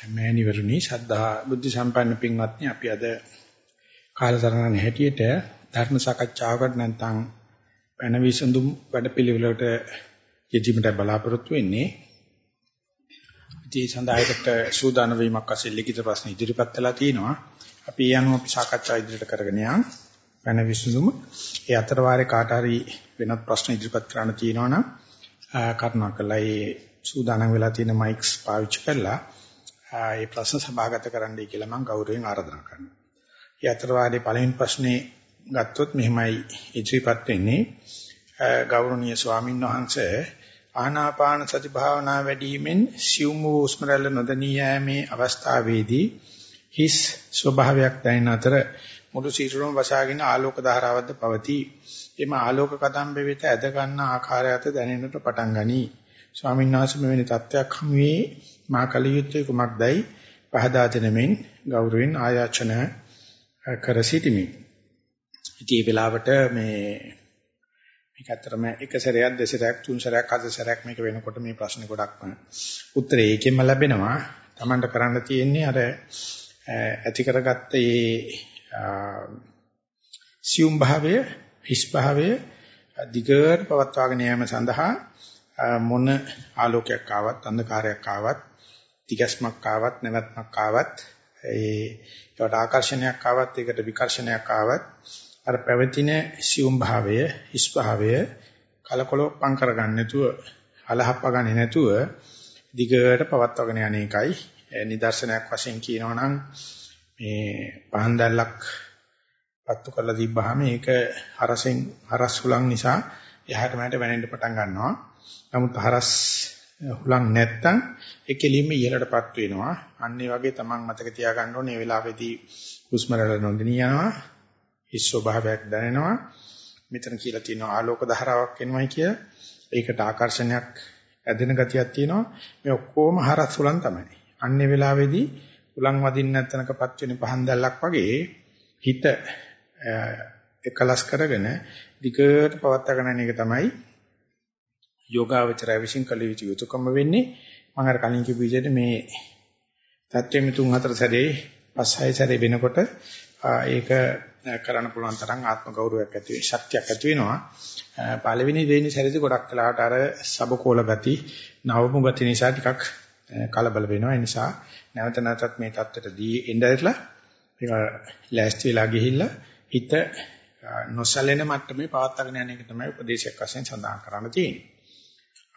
මෑණිවරුනි ශ්‍රද්ධා බුද්ධ සම්පන්න පින්වත්නි අපි අද කාලසටහන හැටියට ධර්ම සාකච්ඡාවකට නැත්නම් වෙන විසඳුම් වැඩපිළිවෙලකට යෙදීමට බලාපොරොත්තු වෙන්නේ. ඉතින් සඳහායකට සූදානම් වීමක් වශයෙන් ලිඛිත ප්‍රශ්න ඉදිරිපත් කළා තියෙනවා. අපි ඒ අනුව අපි සාකච්ඡා ඉදිරියට කරගෙන යන් වෙන විසඳුම. ඒ අතර වාරේ කාට හරි වෙනත් ප්‍රශ්න ඉදිරිපත් කරන්න තියෙනවා නම් කරුණාකරලා ඒ සූදානම් වෙලා තියෙන මයික්ස් පාවිච්චි කරලා ඒ ප්‍රශ්න සභාගත කරන්නයි කියලා මම ගෞරවයෙන් ආරාධනා කරනවා. ඒ අතර වාරේ පළවෙනි ප්‍රශ්නේ ගත්තොත් මෙහෙමයි ඉදිරිපත් වෙන්නේ. ගෞරවනීය ස්වාමීන් වහන්සේ ආනාපාන සති භාවනා වැඩිවීමෙන් සියුම් වූ උස්ම රැල්ල නොදණී යෑමේ අවස්ථාවේදී හිස් ස්වභාවයක් දැනෙන අතර මුළු සිරුරම වසාගෙන ආලෝක ධාරාවක්ද පවතී. එම ආලෝක කදම්බ වෙත ඇද ගන්න ආකාරයත් දැනෙන්නට පටන් ගනී. ස්වාමීන් වහන්සේ මෙවැනි තත්ත්වයක් හමු වී මා කල යුත්තේ කුමක්දයි පහදා දෙනමින් ගෞරවයෙන් ආයාචන කර සිටිමි. ඉතින් මේ වෙලාවට මේ මේක අතරම එක සැරයක් දෙසරයක් තුන් සැරයක් හත සැරයක් මේක වෙනකොට මේ ප්‍රශ්න ගොඩක්ම උත්තරේ ඒකෙන්ම ලැබෙනවා. Tamanට කරන්න තියෙන්නේ අර ඇති කරගත්ත මේ සියුම් භාවය, හිස් භාවය දිගට පවත්වාගෙන යාම සඳහා මොන ආලෝකයක් ආවත් අන්ධකාරයක් ආවත් තිගැස්මක් ආවත් නැවැත්මක් ආවත් ඒකට ආකර්ෂණයක් ආවත් ඒකට විකර්ෂණයක් ආවත් අර පැවතින සියුම් භාවය හිස් භාවය කලකොලොප්පම් කරගන්න නැතුව අලහප්ප ගන්නේ නැතුව දිගට පවත්වාගෙන යන එකයි. නිදර්ශනයක් වශයෙන් කියනවා නම් මේ පහන් දැල්ලක් පත්තු කරලා තිබ්බහම ඒක හරසෙන් හරස් හුලං නිසා එහාට මෙහාට වැනෙන්න පටන් ගන්නවා. නමුත් හරස් හුලං නැත්තම් ඒ කෙලින්ම ඉහළටපත් වෙනවා. අන්න ඒ වගේ තමන් මතක තියාගන්න ඕනේ මේ වෙලාවේදී හුස්ම රැල්ල නොදෙනිය යනවා. හිස් ස්වභාවයක් දැනෙනවා. මෙතන කියලා තියෙනවා ආලෝක ධාරාවක් එනවයි කිය. ඒකට ආකර්ෂණයක් ඇදෙන ගතියක් තියෙනවා. මේ ඔක්කොම හරස් හුලං තමයි. අන්න ඒ වෙලාවේදී හුලං වදින්න නැත්නම්කපත් වෙන පහන් දැල්ලක් වගේ හිත එකලස් කරගෙන දිගට පවත්වාගෙන යන එක තමයි යෝගාවචරය විසින් කළ යුතු යුතුයකම වෙන්නේ මම අර කලින් කිව්ව විදිහට මේ தත්වෙම තුන් හතර සැරේ පස් හය සැරේ වෙනකොට ඒක කරන්න පුළුවන් තරම් ආත්ම ගෞරවයක් ඇති වෙයි ශක්තියක් ඇති වෙනවා. පළවෙනි දෙවෙනි සැරේදී ගොඩක් වෙලාවට අර සබකෝල ගති නවමු ගති නිසා ටිකක් කලබල වෙනවා. ඒ නිසා නැවත නැවතත් මේ தත්ත්වයටදී එnderලා ඒක ලෑස්ති වෙලා ගිහිල්ලා හිත නොසැලෙන මට්ටමේ පවත්වාගෙන යන එක තමයි උපදේශයක් වශයෙන් සඳහන් කරන්න තියෙන්නේ.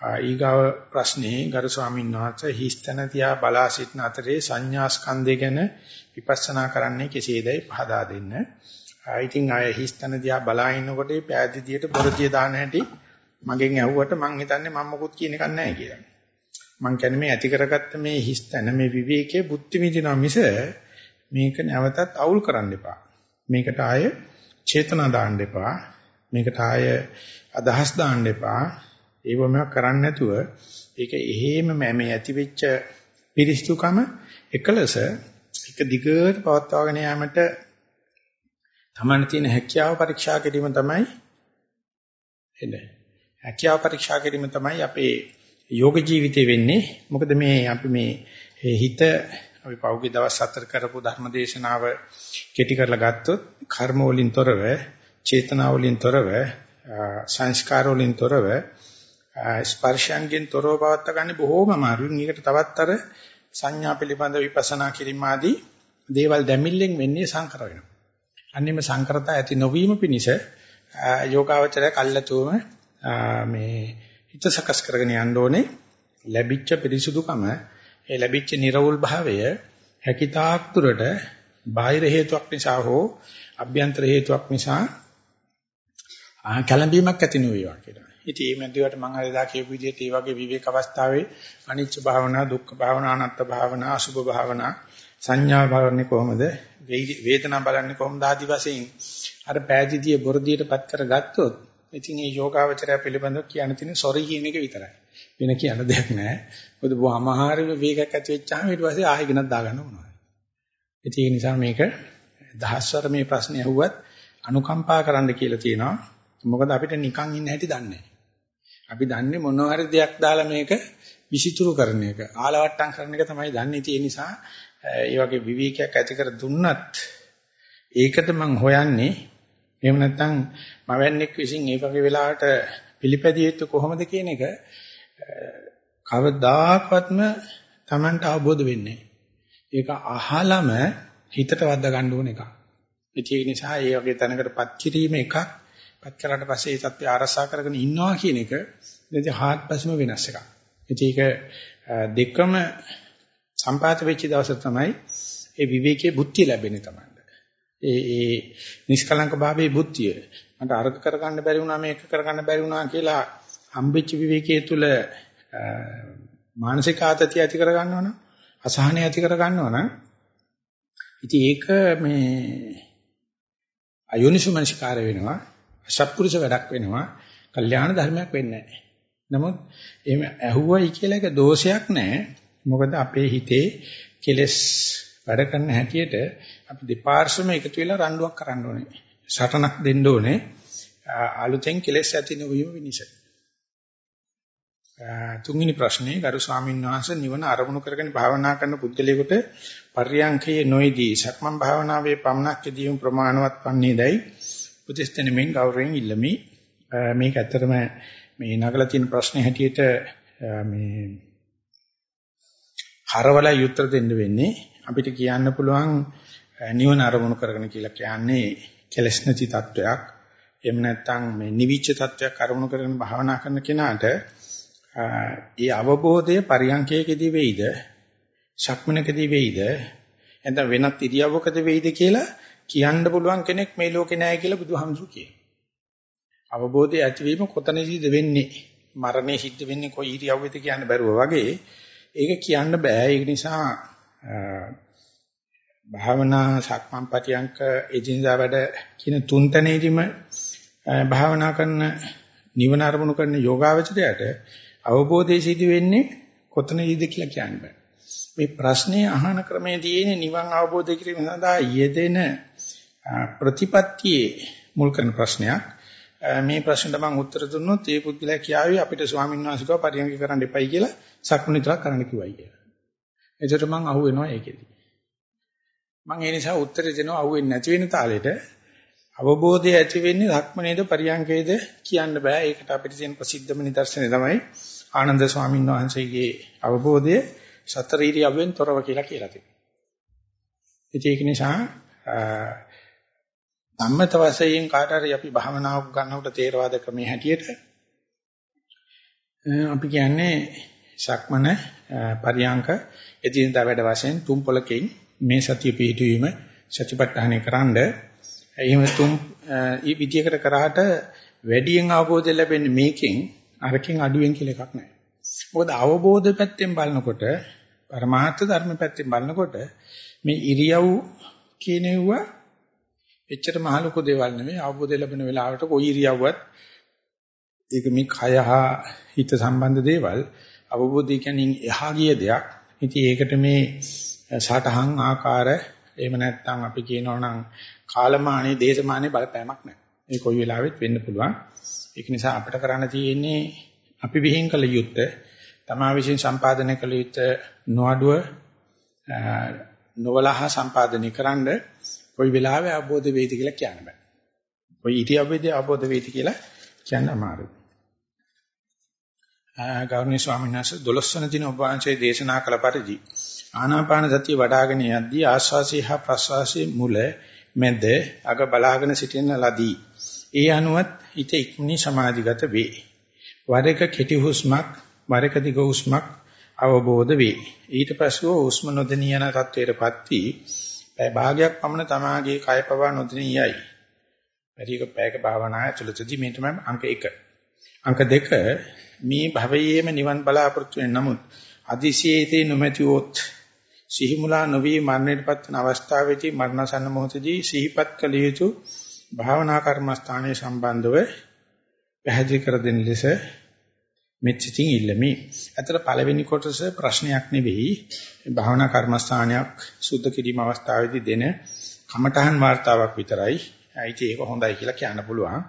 ඊගාව ප්‍රශ්නේ ගරු ස්වාමීන් වහන්සේ හිස්තන තියා බලා සිටන අතරේ සංඥා ස්කන්ධය ගැන විපස්සනා කරන්නේ කෙසේදයි පහදා දෙන්න. ඉතින් අය හිස්තන දිහා බලා ඉන්නකොට පෑදීදියට බොරදිය දාන හැටි මගෙන් ඇහුවට මං හිතන්නේ මම මොකුත් කියන එකක් නැහැ කියලා. මං කියන්නේ මේ ඇති කරගත්ත මේ හිස්තන මේ විවේකයේ බුද්ධි විදිනා මිස මේක නැවතත් අවුල් කරන්න එපා. මේකට ආය චේතනා දාන්න එපා. මේකට ආය අදහස් දාන්න එපා. ඒවම කරන්නේ නැතුව ඒක එහෙම මේ ඇතිවෙච්ච පිරිස්තුකම එකලස එක දිගට පවත්වාගෙන යාමට තමන්න තියෙන හැකියාව පරීක්ෂා කිරීම තමයි එන්නේ. හැකියාව පරීක්ෂා කිරීම තමයි අපේ යෝග ජීවිතේ වෙන්නේ. මොකද මේ අපි මේ හිත අපි පෞගේ දවස් හතර කරපු ධර්මදේශනාව කෙටි කරලා ගත්තොත් කර්ම වලින් තොරව, චේතනා වලින් තොරව, සංස්කාර වලින් තොරව ස්පර්ශයන්ගෙන් තොරව පවත්වා ගන්න බොහෝම අමාරුයි. මේකට තවත් අර සංඥා පිළිබඳ විපස්සනා කිරීම ආදී දේවල් දැමිල්ලෙන් වෙන්නේ සංකර වෙනවා. අන්නේම සංකරතා ඇති නොවීම පිණිස යෝගාවචරය කල්ලාතුම මේ හිත සකස් කරගෙන යන්න ඕනේ. ලැබිච්ච පිරිසුදුකම ඒ ලැබිච්ච නිර්වුල් භාවය හැකිතාක් දුරට බාහිර හේතුවක් නිසා හෝ අභ්‍යන්තර හේතුවක් නිසා කැළඹීමක් ඇති නොවේවා කියලා. ඉතින් මේ මැදිවට මම අර දා කියපු විදිහට මේ වගේ විවේක අවස්ථාවේ අනිච්ච භාවනා, දුක්ඛ භාවනා, අනාත්ම භාවනා, අසුභ භාවනා, සංඥා බලන්නේ කොහොමද? වේදනා බලන්නේ කොහොමද ආදි වශයෙන් අර පෑදීදී බොරදියටපත් කරගත්තොත් ඉතින් මේ යෝගාවචරය පිළිබඳව කියන්න තියෙන සොරි කියන එක විතරයි. වෙන කියන්න දෙයක් නැහැ. මොකද බොහොම අමාරු වේගයක් ඇති වෙච්චාම ඊට පස්සේ ආයෙ ගෙනත් දාගන්න ඕනවා. ඒ නිසා මේක දහස්වර මේ ප්‍රශ්නේ අහුවත් අනුකම්පා කරන්න කියලා තියෙනවා. මොකද අපිට නිකන් ඉන්න හැටි දන්නේ නැහැ. අපි දන්නේ මොනවා හරි දෙයක් දාලා මේක විසිතුරු කරන එක. ආලවට්ටම් කරන එක තමයි දන්නේ. ඒ නිසා ඒ වගේ විවේකයක් ඇති කර දුන්නත් ඒකද මං හොයන්නේ. එහෙම නැත්නම් මවන්නේක් විසින් ඒ වගේ වෙලාවට පිළිපැදිය යුතු කොහොමද කියන එක කවදාකවත්ම Tamanට අවබෝධ වෙන්නේ ඒක අහලම හිතට වද්දා ගන්න ඕන එකක්. ඒක නිසා ඒ වගේ තැනකටපත් කිරීම එකක් පත් කරාට පස්සේ ඒ தත්ත්වය ආරසා කරගෙන ඉන්නවා කියන එක ඉතින් හාත්පසම වෙනස් එකක්. ඒක දෙකම සම්පාත වෙච්ච දවස තමයි ඒ විවේකයේ බුද්ධිය ලැබෙන්නේ තමයි. ඒ ඒ නිෂ්කලංක භාවයේ බුද්ධිය. මට අර්ථ කරගන්න බැරි වුණා මේක කරගන්න බැරි වුණා කියලා හම්බෙච්ච විවේකයේ තුල මානසික ආතතිය ඇති කරගන්නවනම් අසහනය ඇති කරගන්නවනම් ඉතින් ඒක මේ අයෝනිසුමනසිකාර වෙනවා අසත්පුරුෂ වැඩක් වෙනවා කල්යාණ ධර්මයක් වෙන්නේ නැහැ. නමුත් එහෙම ඇහුවයි කියලා එක දෝෂයක් නැහැ. මොකද අපේ හිතේ කෙලස් වැඩ කරන හැටියට අපි දෙපාර්ශ්වම එකතු වෙලා රණ්ඩුවක් කරන්න ඕනේ. සටනක් දෙන්න ඕනේ. අලුතෙන් කෙලස් ඇති නොවීම විනිස. තුන්වෙනි ප්‍රශ්නේ ගරු ස්වාමීන් වහන්සේ නිවන අරමුණු කරගෙන භාවනා කරන පුද්ගලයෙකුට පර්යංකයේ නොයේදී සක්මන් භාවනාවේ පමණක් යෙදීම ප්‍රමාණවත් වන්නේදයි උපදෙස්තෙනෙමින් ගෞරවයෙන් ඉල්ලමි. මේක ඇත්තටම මේ නගලා තියෙන ප්‍රශ්නේ හැටියට මේ හරවලා යුත්තර දෙන්න වෙන්නේ අපිට කියන්න පුළුවන් නිවන අරමුණු කරගෙන කියලා කියන්නේ කෙලස් නැති තත්වයක්. එහෙම නැත්නම් මේ නිවිච්ච තත්වයක් අරමුණු කරගෙන භාවනා කරන කෙනාට ඒ අවබෝධය පරියන්කයකදී වෙයිද ශක්මනකදී වෙයිද එතන වෙනත් ඉරියව්වකද වෙයිද කියලා කියන්න පුළුවන් කෙනෙක් මේ ලෝකේ නැහැ කියලා බුදුහාමුදුරු කියනවා. අවබෝධය ඇතිවීම කොතනදීද වෙන්නේ? මරණය සිද්ධ වෙන්නේ කොයි ඉරියව්වෙද කියන්න බැරුව වගේ ඒක කියන්න බෑ. ඒක නිසා භාවනා සක්මන් පටියංක එදිනදා වැඩ කියන තුන් තැනේදීම භාවනා කරන නිවන අරමුණු කරන යෝගාවචරයට අවබෝධය සිදු වෙන්නේ කොතනදීද කියලා කියන්න බෑ. මේ ප්‍රශ්නේ අහන ක්‍රමයේ තියෙන නිවන් අවබෝධ කිරීම සඳහා යෙදෙන ප්‍රතිපත්තියේ මුල් කරන ප්‍රශ්නයක්. මේ ප්‍රශ්නට මම උත්තර දුන්නොත් ඒ පුද්ගලයා කියාවි අපිට ස්වාමීන් වහන්සේ කව පරිණාමය කරන්න එපයි කියලා සක්මන විතරක් කරන්න කිව්වයි කියලා. එතකොට මම අහුවෙනවා ඒකෙදි. මම ඒ නිසා උත්තර දෙනවා අහුවෙන්නේ නැති වෙන තාලෙට අවබෝධය ඇති වෙන්නේ ධක්මනේද පරියංකේද කියන්න බෑ. ඒකට අපිට තියෙන ප්‍රසිද්ධම නිදර්ශනය තමයි ආනන්ද ස්වාමීන් වහන්සේගේ අවබෝධය සතර ඉරියව්වෙන් තොරව කියලා කියලා තියෙනවා. ඒක නිසා ධම්මත වශයෙන් කාට හරි අපි භාවනාවක් ගන්නකොට තේරවාද ක්‍රමයේ හැටියට අපි කියන්නේ ශක්මන පරියංක එදිනදා වැඩ වශයෙන් තුන් පොලකින් මේ සතිය පිහිටවීම සතිපට්ඨානය කරන්ඩ එහෙම තුන් ඊ විදියකට කරාට වැඩියෙන් අවබෝධය ලැබෙන්නේ මේකෙන් අරකින් අඩුවෙන් කියලා එකක් නැහැ. මොකද අවබෝධ පැත්තෙන් බලනකොට පරමාර්ථ ධර්ම පැත්තෙන් බලනකොට මේ ඉරියව් කියනෙවුවා එච්චර මහ ලොකු දේවල් නෙමෙයි අවබෝධය ලැබෙන වෙලාවට කොයි ඉරියව්වත් ඒක මේ කය හා හිත සම්බන්ධ දේවල් අවබෝධය කියන්නේ එහා ගිය දෙයක්. ඉතින් ඒකට මේ සටහන් ආකාර එහෙම නැත්නම් අපි කියනවා නම් කාලමානී දේශමානී බලපෑමක් නැහැ. මේ කොයි වෙලාවෙත් වෙන්න පුළුවන්. ඒක නිසා අපිට කරන්න තියෙන්නේ අපි විහිං කළ යුත්තේ තමා විසින් සම්පාදනය කළ යුත්තේ නොඅඩුව නොවලහ සම්පාදනය කරන්න කොයි වෙලාවෙ අවබෝධ වෙයිද කියලා කියන්න බෑ. කොයි ඉතිවේදී අවබෝධ වෙයිද කියලා කියන්න අමාරුයි. ගෞරවනීය ස්වාමීන් වහන්සේ 12 වන දින ඔබ වහන්සේ දේශනා කළ පරිදි ආනාපාන සතිය වඩ아가න යද්දී ආශ්වාසය හා ප්‍රශ්වාසයේ මුල මැද අග බලාගෙන සිටින ලදී. ඒ අනුවත් හිත ඉක්මනි සමාධිගත වේ. වර එක කෙටි හුස්මක් වර එක දිග හුස්මක් අවබෝධ වේ. ඊට පසුව හුස්ම නොදෙනිය යන තත්වයටපත් වී පැය භාගයක් පමණ තමාගේ කය පවා නොදෙනියයි. පරික පැයක භාවනාව ඇතුළතදී මේ තමයි අංක 1. අංක 2 මේ භවයේම නිවන් බලාපොරොත්තු වෙන නමුත් අදිසියේතේ නොමැතිවොත් සිහිමුලා නොවි මරණයටපත් වන අවස්ථාවේදී මරණසන්න මොහොතදී සිහිපත් කළ යුතු භාවනා කර්මස්ථානයේ සම්බන්ධව පැහැදිලි කර දෙන ලෙස මෙත්සිතින් ඉල්ලමි. අතර පළවෙනි කොටස ප්‍රශ්නයක් නෙවෙයි භාවනා කර්මස්ථානයක් සුද්ධ කිරීම අවස්ථාවේදී දෙන කමඨහන් වார்த்தාවක් විතරයි. ඒක ඒක හොඳයි කියලා කියන්න පුළුවන්.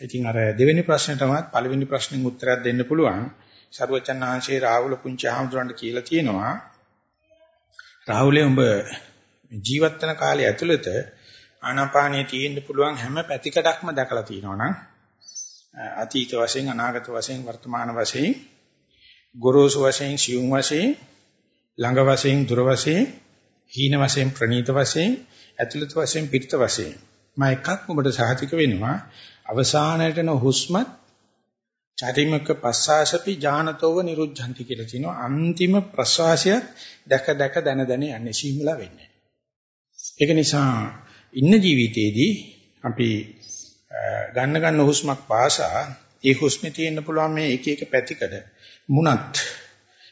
ඉතින් අර දෙවෙනි ප්‍රශ්නටමත් පළවෙනි ප්‍රශ්නෙට උත්තරයක් දෙන්න පුළුවන්. සර්වචන් ආංශේ රාහුල පුංචි ආමඳුරන්ට කියලා තියෙනවා. රාහුලේ උඹ ජීවත් වෙන කාලය ඇතුළත ආනාපානිය තියෙන්න පුළුවන් හැම පැතිකඩක්ම දැකලා තියෙනවා නේද? අතීත වශයෙන් අනාගත වශයෙන් වර්තමාන වශයෙන් ගොරෝසු වශයෙන් සියුම් වශයෙන් ළඟ වශයෙන් දුර වශයෙන් හීන වශයෙන් ප්‍රනීත වශයෙන් ඇතුළත වශයෙන් පිටත වශයෙන්. මම එකක් ඔබට සහතික වෙනවා. අවසානයේට න හුස්මත් චරිමක පස්සාසපි ඥානතෝව නිරුද්ධಂತಿ කියලා කියනවා. අන්තිම ප්‍රසවාසය දැක දැක දන දන යන්නේ සීමලා වෙන්නේ. ඒක නිසා ඉන්න ජීවිතයේදී අපි ගන්න ගන්න හුස්මක් පාසා ඒ හුස්මේ තියෙන්න පුළුවන් මේ එක එක පැතිකඩ මුණත්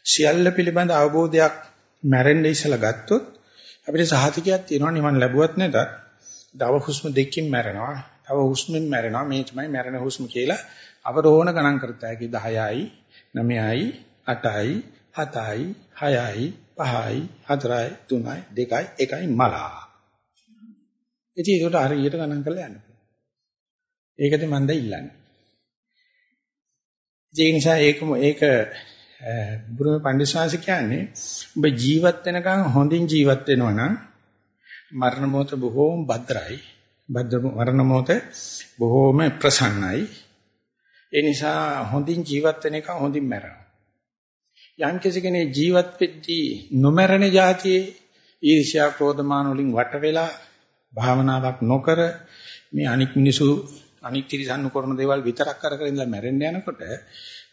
සියල්ල පිළිබඳ අවබෝධයක් මැරෙන්න ඉස්සලා ගත්තොත් අපිට සහතිකයක් තියෙනවා නිවන් ලැබුවත් නැතත් දව හුස්ම දෙකකින් මැරෙනවා තව හුස්මෙන් මැරෙනවා. මේ තමයි මැරෙන හුස්ම කියලා අවරෝහණ ගණන් කරත හැකි 10යි 9යි 8යි 7යි 6යි 5යි 4යි 3යි 2යි 1යි මලා. ඉතින් ඒකට හරියට ගණන් කරලා යන්න ඒකද මම දැන් ඉල්ලන්නේ. ඒ නිසා ඒකම ඒක බුරුම පඬිස්සවාංශ කියන්නේ ඔබ ජීවත් වෙනකන් හොඳින් ජීවත් වෙනවා නම් මරණ මොහොත බොහෝම භද්‍රයි. භද්‍ර මරණ මොහොත බොහෝම ප්‍රසන්නයි. ඒ නිසා හොඳින් ජීවත් වෙන එක හොඳින් මැරෙනවා. යම් කෙනෙක් ජීවත් වෙද්දී නොමරණ જાතියේ ඊර්ෂ්‍යා ක්‍රෝධමාන වලින් වට වෙලා භාවනාවක් නොකර මේ අනික් මිනිසු අනික් තිරසන්නු කරන දේවල් විතරක් කර කර ඉඳලා මැරෙන්න යනකොට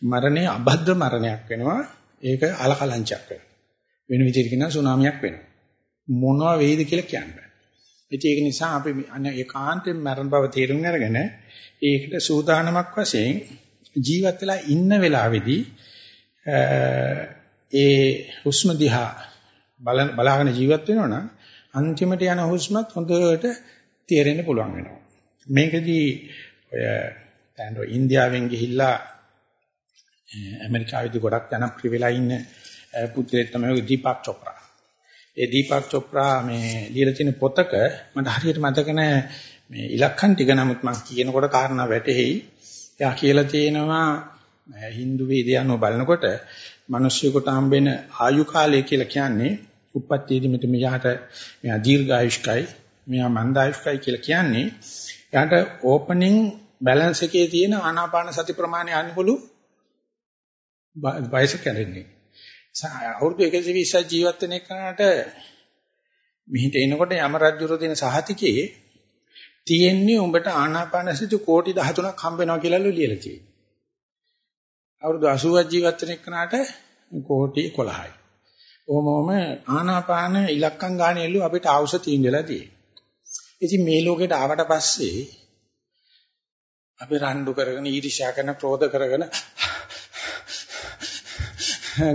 මරණය අබද්ධ මරණයක් වෙනවා. ඒක අලකලංචයක් වෙනවා. වෙන විදිහට කියනවා සුනාමියක් වෙනවා. මොනවා වෙයිද කියලා කියන්න බෑ. ඒක නිසා අපි ඒකාන්තයෙන් මරණ බව තේරුම් අරගෙන ඒකට සූදානමක් වශයෙන් ජීවත් වෙලා ඉන්න වෙලාවේදී ඒ හුස්ම දිහා බලාගෙන ජීවත් වෙනවා නම් අන්තිමට යන හුස්මත් හොඳට තේරෙන්න පුළුවන් වෙනවා. මේකදී ඔය දැන් ඉන්දියාවෙන් ගිහිල්ලා ඇමරිකාවේදී ගොඩක් ජනප්‍රිය වෙලා ඉන්න පුත්‍රයෙක් තමයි දීපක් චොප්රා. ඒ දීපක් චොප්රා මේ ලියලා තියෙන පොතක මට හරියට මතක නැහැ මේ ඉලක්කම් ටික නමුත් මම කියනකොට කාරණා වැටහෙයි. එයා කියලා තියෙනවා Hindu වේදයන්ව බලනකොට මිනිස්සුෙකුට හම්බෙන ආයු කාලය කියලා කියන්නේ උප්පත්තියේදී මෙතන මෙයාට මෙයා දීර්ඝායුෂ්කයි මෙයා මන්දායුෂ්කයි කියලා කියන්නේ එයාට ඕපනින් බැලන්ස් එකේ තියෙන ආනාපාන සති ප්‍රමාණය අනුකූල වයස කැරෙන්නේ. අවුරුදු 120ක් ජීවත් වෙන එකනට මෙහිට එනකොට යම රජුර දෙන සහතිකයේ තියෙන්නේ උඹට ආනාපාන සති කෝටි 13ක් හම්බ වෙනවා කියලා ලියලා තියෙනවා. අවුරුදු 80ක් ජීවත් වෙන එකනට කෝටි 11යි. ඕමෝම ආනාපාන ඉලක්කම් ගන්න එළු අපිට අවශ්‍ය තීන්දලා තියෙනවා. ඉතින් මේ ලෝකෙට ආවට පස්සේ අපි රණ්ඩු කරගෙන ඊර්ෂ්‍යා කරන ක්‍රෝධ කරගෙන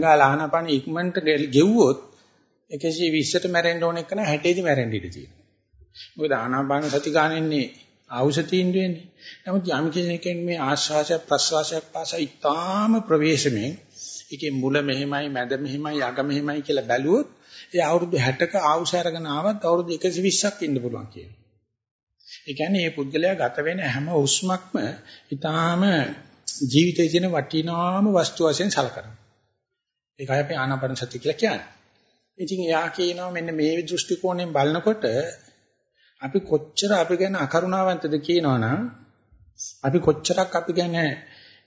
ගාලානපන ඉක්මනට ගෙව්වොත් 120ට මැරෙන්න ඕන එක න 60 දී මැරෙන්න ඉඩ තියෙනවා. මොකද ආනාපාන සති ගන්නෙන්නේ ආවුෂ තීන්දුවේනේ. නමුත් යම් කෙනෙක් මේ ආශ්වාසය ප්‍රශ්වාසයක් පාස ඉතාම ප්‍රවේශමෙන් ඒකේ මුල මෙහෙමයි මැද මෙහෙමයි අග මෙහෙමයි කියලා බැලුවොත් ඒ අවුරුදු 60ක ආවුස අරගෙන ආවත් අවුරුදු 120ක් ඉන්න පුළුවන් කියනවා. ඒ කියන්නේ මේ පුද්ගලයා ගත වෙන හැම උස්මක්ම ඊටාම ජීවිතයේ තියෙන වටිනාම වස්තු වශයෙන් සලකනවා. ඒකයි අපි ආනාපාන සති කියලා කියන්නේ. ඉතින් එයා කියනවා මෙන්න මේ දෘෂ්ටි කෝණයෙන් බලනකොට අපි කොච්චර අපි ගැන අකරුණාවන්තද කියනවනම් අපි කොච්චරක් අපි ගැන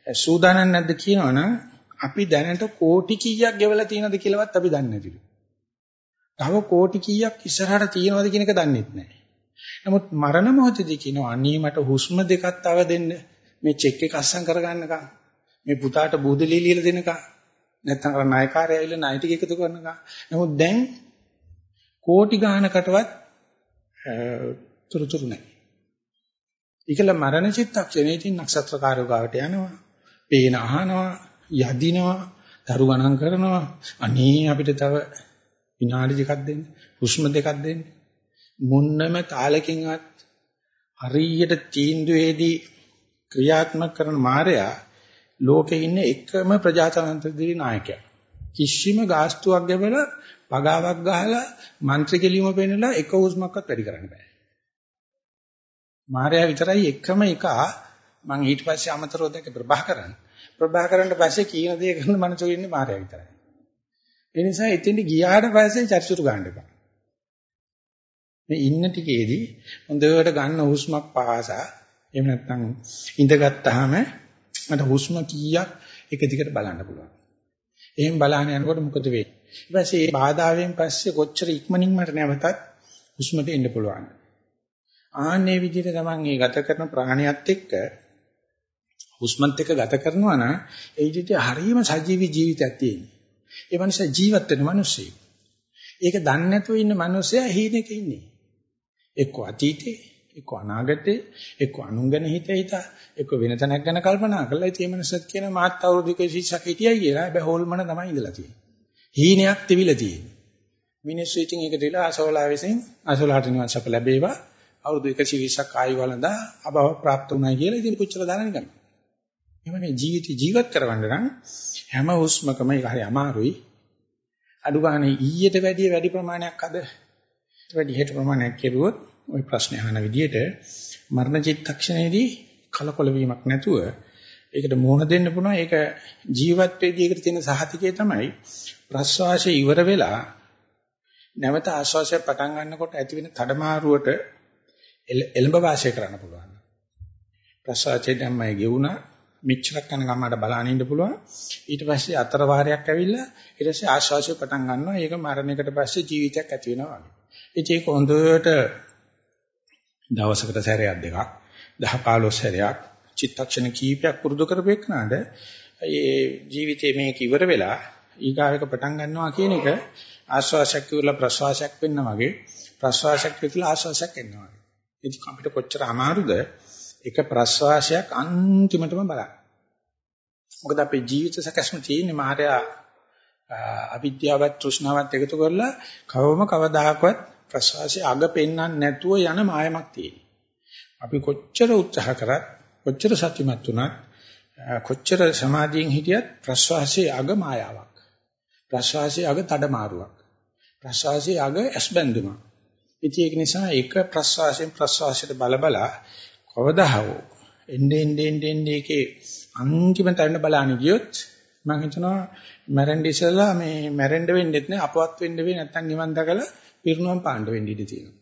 සූදානම් නැද්ද කියනවනම් අපි දැනට කෝටි කීයක් ගෙවලා තියෙනවද කියලාවත් අපි දන්නේ නැතිලු. තව කෝටි කීයක් ඉස්සරහට තියෙනවද කියන එක දන්නේ නැහැ. නමුත් මරණ මොහොතදී කියනවා අනී මට හුස්ම දෙකක් තව දෙන්න මේ චෙක් එක අස්සම් කරගන්නකම් මේ පුතාට බුදලී ලියලා දෙනකම් නැත්නම් අර ණයකාරය ඇවිල්ලා ණය ටික එකතු කරනකම් නමුත් දැන් කෝටි ගානකටවත් තුරුතුරු නැහැ. ඒකල මරණ චිත්තක්ෂණේදී නක්ෂත්‍රකාරයෝ ගාවට යනවා, පේන අහනවා, යදිනවා, දරු ගණන් කරනවා. අනේ අපිට තව විනාඩි දෙකක් දෙන්න හුස්ම දෙකක් දෙන්න. මොන්නම තාලකින්වත් හරියට තීන්දුවේදී ක්‍රියාත්මක කරන මායයා ලෝකේ ඉන්න එකම ප්‍රජාතන්ත්‍රදී නායකයා. කිසිම ගාස්තුවක් ගැබල පගාවක් ගහලා മന്ത്രി කෙලිම පෙන්නලා එක හුස්මක්වත් වැඩි කරන්න බෑ. මායයා විතරයි එකම එක මම ඊට පස්සේ අමතරව දැක ප්‍රභාකරන් ප්‍රභාකරන්ට පස්සේ කීන දේ කරන මනුස්සයෙ ඉන්නේ මායයා විතරයි. ඒ නිසා එතෙන්ට ගියාට පස්සේ චර්චුරු ගන්න එපා. මේ ඉන්න ටිකේදී හොඳට ගන්න හුස්මක් පාසා එහෙම නැත්නම් ඉඳගත්තාම මට හුස්ම කීයක් එක දිගට බලන්න පුළුවන්. එහෙම බලහන් යනකොට මොකද වෙන්නේ? ඊට පස්සේ මේ බාධාවෙන් පස්සේ කොච්චර ඉක්මනින් මට නැවතත් හුස්මට එන්න පුළුවන්. ආන්නේ විදිහට තමන් මේ ගත කරන ප්‍රාණියත් එක්ක හුස්මත් එක්ක ගත කරනවා නම් ඒ විදිහට හරියම සජීවී ජීවිතයක් තියෙනවා. ඒ මනුස්සයා ජීවත් වෙන මිනිස්සෙක්. ඒක දන්නේ නැතුව ඉන්න මිනිස්සයා හීනෙක ඉන්නේ. එක්ක අතීතේ, එක්ක අනාගතේ, එක්ක අනුංගන හිත හිත, එක්ක වෙන තැනක් ගැන කල්පනා කරලා ඉතින් මනුස්සයත් කියන මාත් අවුරුදු 20ක් හිටියයි කියලා. හැබැයි හොල්මන තමයි ඉඳලා තියෙන්නේ. හීනයක් තිබිලා තියෙන්නේ. මිනිස්සු ඉතින් ඒක දිලා අසෝලා විසින් අසෝලාට නිවන් සප ලැබේවා. අවුරුදු 120ක් ආයු වළඳා අභව ප්‍රාප්ත වුණා කියලා ඉතින් කොච්චර දානනිකන්නේ. කරන්නේ. එවනේ ජීවිත ජීවත් කරවන්න නම් හැම හුස්මකම ඒක හරි අමාරුයි. අඩු ගානේ ඊයට වැඩිය වැඩි ප්‍රමාණයක් අද වැඩි හේතු ප්‍රමාණයක් කෙරුවොත් ওই ප්‍රශ්නේ අහන විදිහට මරණ චිත්තක්ෂණයේදී කලකොල වීමක් නැතුව ඒකට මුහුණ දෙන්න පුළුවන් ඒක ජීවත් වේදී ඒකට තියෙන සහතිකය තමයි ප්‍රස්වාසය ඉවර වෙලා නැවත ආශ්වාසය පටන් ගන්නකොට ඇති වෙන තඩමාරුවට එළඹ වාසය කරන්න පුළුවන් ප්‍රස්වාසයේ දැම්මයි ගෙවුණා මෙච්චරක් යන ගමකට බලන්න ඉන්න පුළුවන්. ඊට පස්සේ අතර වාරයක් ඇවිල්ලා ඊට පස්සේ ආශ්වාසය පටන් ගන්නවා. ඒක මරණයකට පස්සේ ජීවිතයක් ඇති වෙනවා වගේ. ඉතින් ඒක හොඳට දවසකට සැරයක් දෙකක් 10 15 සැරයක් චිත්තක්ෂණ කීපයක් පුරුදු කරපෙන්නාද ඒ ජීවිතේ මේක ඉවර වෙලා ඊගාවක පටන් ගන්නවා කියන එක ආශ්වාසයක් කියලා ප්‍රශ්වාසයක් වෙන්න වගේ ප්‍රශ්වාසයක් කියලා ආශ්වාසයක් එනවා වගේ. ඉතින් අපිට කොච්චර අමාරුද එක ප්‍රශ්වාසයක් අන්තිමටම බලන්න. මොකද අපේ ජීවිත සැකස්ම තියෙන්නේ මායя අවිද්‍යාවත් තෘෂ්ණාවත් එකතු කරලා කවම කවදාකවත් ප්‍රශ්වාසයේ අග පෙන්වන්න නැතුව යන මායමක් තියෙනවා. අපි කොච්චර උත්සාහ කරත් කොච්චර සත්‍යමත් වුණත් කොච්චර සමාධියෙන් හිටියත් ප්‍රශ්වාසයේ අග මායාවක්. ප්‍රශ්වාසයේ අග තඩමාරුවක්. ප්‍රශ්වාසයේ අග ඇස්බැඳුමක්. ඉතින් ඒක නිසා එක ප්‍රශ්වාසයෙන් ප්‍රශ්වාසයට බල බලා කවදා හෝ එන්නේ එන්නේ එන්නේ ඒකේ අන්තිම තැන බලන්න ගියොත් මම හිතනවා මැරෙන්න ඉස්සෙල්ලා මේ මැරෙන්න වෙන්නෙත් නෑ අපවත් වෙන්න වෙයි නැත්තම් නිවන් දකලා පිරිනුවම් පාන්න වෙන්න ඉඩ තියෙනවා.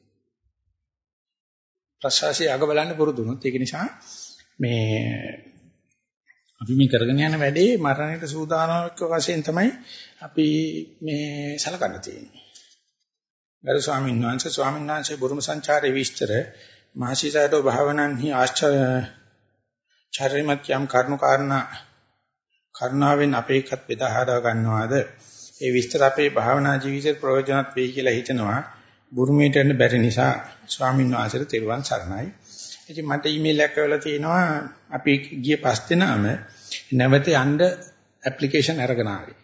ප්‍රසවාසයේ අග බලන්න පුරුදු වුණොත් ඒක නිසා මේ අපි මේ කරගෙන යන වැඩේ මරණයට සූදානම්ක වශයෙන් තමයි අපි මේ සලකන්න තියෙන්නේ. ගරු ස්වාමීන් වහන්සේ ස්වාමීන් වහන්සේ බුරුම සංචාරයේ විස්තර මහසිසාරෝ භාවනන්හි ආශ්චර්යමත් යම් කරුණු කාරණා කරුණාවෙන් අපේකත් බෙදා හදා ගන්නවාද? ඒ විස්තර අපේ භාවනා ජීවිතේ ප්‍රයෝජනවත් වෙයි කියලා හිතනවා. බුරුමේට යන්න බැරි නිසා ස්වාමීන් වහන්සේට තෙරුවන් සරණයි. ඉතින් මට ඊමේල් එකක් කරලා තියෙනවා. අපි ගිය පස් දිනම නැවත යන්න ඇප්ලිකේෂන් අරගෙන ආවේ.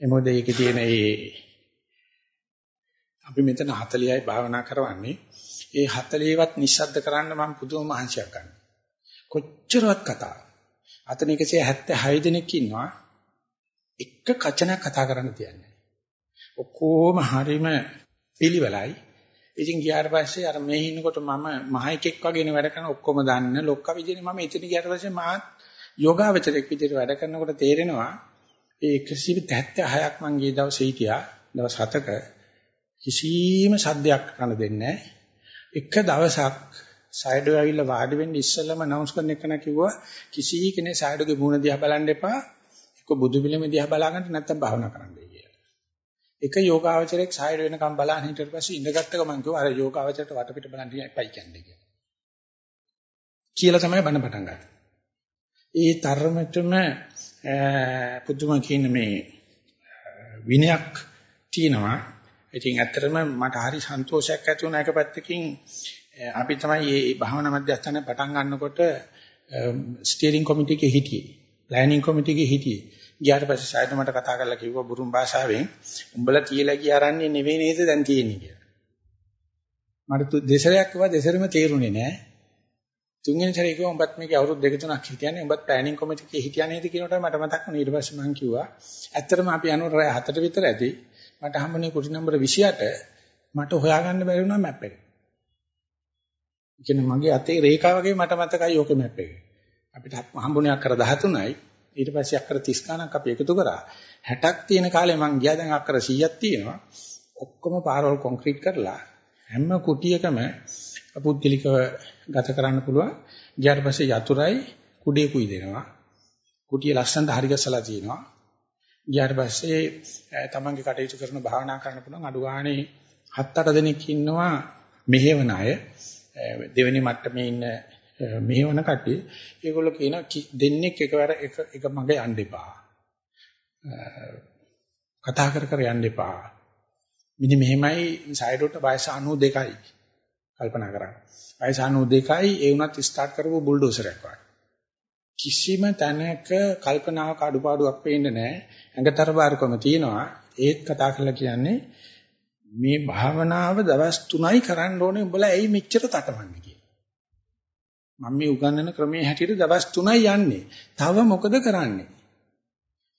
ඒ මොකද ඒකේ තියෙන ඒ අපි මෙතන 40යි භාවනා කරවන්නේ. ඒ 40වත් නිස්සද්ද කරන්න මම පුදුම මහන්සියක් ගන්නවා. කොච්චරවත් කතා. අතන 176 දෙනෙක් ඉන්නවා. එක කචනක් කතා කරන්න තියන්නේ. ඔක්කොම හරීම පිළිවෙලයි. ඉතින් ගියාට පස්සේ අර මේ ඉන්නකොට මම මහ එකෙක් වගේනේ වැඩ කරන ඔක්කොම දන්න ලොක්ක විදිහේ මම එතන ගියාට පස්සේ මාත් යෝගාවචරයක් විදිහට වැඩ කරනකොට තේරෙනවා ඒ 176ක් මං ගිය දවසේ හිටියා දවස් 7ක කිසිම සද්දයක් කරන්න දෙන්නේ නැහැ එක දවසක් සයිඩෝ ඇවිල්ලා වාඩි වෙන්න ඉස්සෙල්ලම අනවුන්ස් කරන එක නා කිව්වා කිසි කෙනෙක් සයිඩෝගේ මූණ දිහා බලන්න එපා. එක්ක බුදු පිළිම දිහා බලාගන්න නැත්නම් භාවනා කරන්නයි කියලා. එක යෝගාවචරයක් සයිඩෝ වෙනකම් බලන් හිටියට පස්සේ ඉඳගත්ත ගමන් කිව්වා අර යෝගාවචරයට වටපිට බලන් ඉපයි කියන්නේ කියලා. කියලා තමයි බණ පටන් ගත්තේ. ඒ තරමටම පුදුම කියන මේ විනයක් තියෙනවා ඉතින් ඇත්තටම මට හරි සන්තෝෂයක් ඇති වුණා එක පැත්තකින් අපි තමයි මේ භාවනා මධ්‍යස්ථානය පටන් ගන්නකොට ස්ටියරින් කමිටු එකේ හිටියේ. ප්ලෑනින් කමිටු එකේ හිටියේ. ගියාට පස්සේ සායත මට කතා කරලා කිව්වා බුරුම් භාෂාවෙන් උඹලා තියලා ගියාරන්නේ නෙවෙයි නේද දැන් තියෙන්නේ කියලා. මට දෙසරයක් කිව්වා දෙසරෙම තේරුනේ නෑ. තුන්වෙනි සැරේ කිව්වා උඹත් මේකේ අවුරුදු දෙක තුනක් හිටියනේ උඹත් ප්ලෑනින් කමිටු එකේ හිටියා නේද කියනකොට මට මතක් වුණා ඊට පස්සේ මම කිව්වා ඇත්තටම අපි අනුර රෑ 4ට විතර ඇති මට හම්බුනේ කුටි නම්බර 28 මට හොයාගන්න බැරි වුණා මැප් එක. කියන්නේ මගේ අතේ රේඛාව වගේ මට මතකයි ඕකේ මැප් එක. අපිට හම්බුනේ අක්කර 13යි ඊට පස්සේ අක්කර 30 ගණක් අපි එකතු කරා. 60ක් තියෙන කාලේ මං ගියා දැන් අක්කර 100ක් තියෙනවා. ඔක්කොම පාරවල් කොන්ක්‍රීට් කරලා හැම කුටියකම පුද්ගලිකව ගත කරන්න පුළුවන්. ගියාට පස්සේ යතුරුයි කුඩේ කුයි දෙනවා. කුටිය ලස්සනට හරි ගස්සලා තියෙනවා. ගියාට පස්සේ තමන්ගේ කටයුතු කරන භාවනා කරන්න පුළුවන් අඩු ගානේ 7-8 දෙනෙක් ඉන්නවා මෙහෙවන අය දෙවෙනි මට්ටමේ ඉන්න මෙහෙවන කට්ටිය ඒගොල්ලෝ කියන දෙන්නෙක් එකවර එක එක මග යන්න එපා. කතා කර කර යන්න එපා. මෙන්න මෙහෙමයි සයිඩොට වයස 92යි. කල්පනා කරන්න. වයස 92යි ඒ වුණත් ස්ටාර්ට් කරපු බුල්ඩෝසරයක් වගේ. කිසිම තැනක කල්පනාවක අඩුපාඩුවක් පේන්නේ නැහැ. ඇඟතරබාරකම තියෙනවා. ඒත් කතා කරලා කියන්නේ මේ භාවනාව දවස් 3යි කරන්න ඕනේ උඹලා ඇයි මෙච්චර තටමන්නේ කියලා. මම මේ උගන්වන ක්‍රමයේ හැටියට දවස් 3යි යන්නේ. තව මොකද කරන්නේ?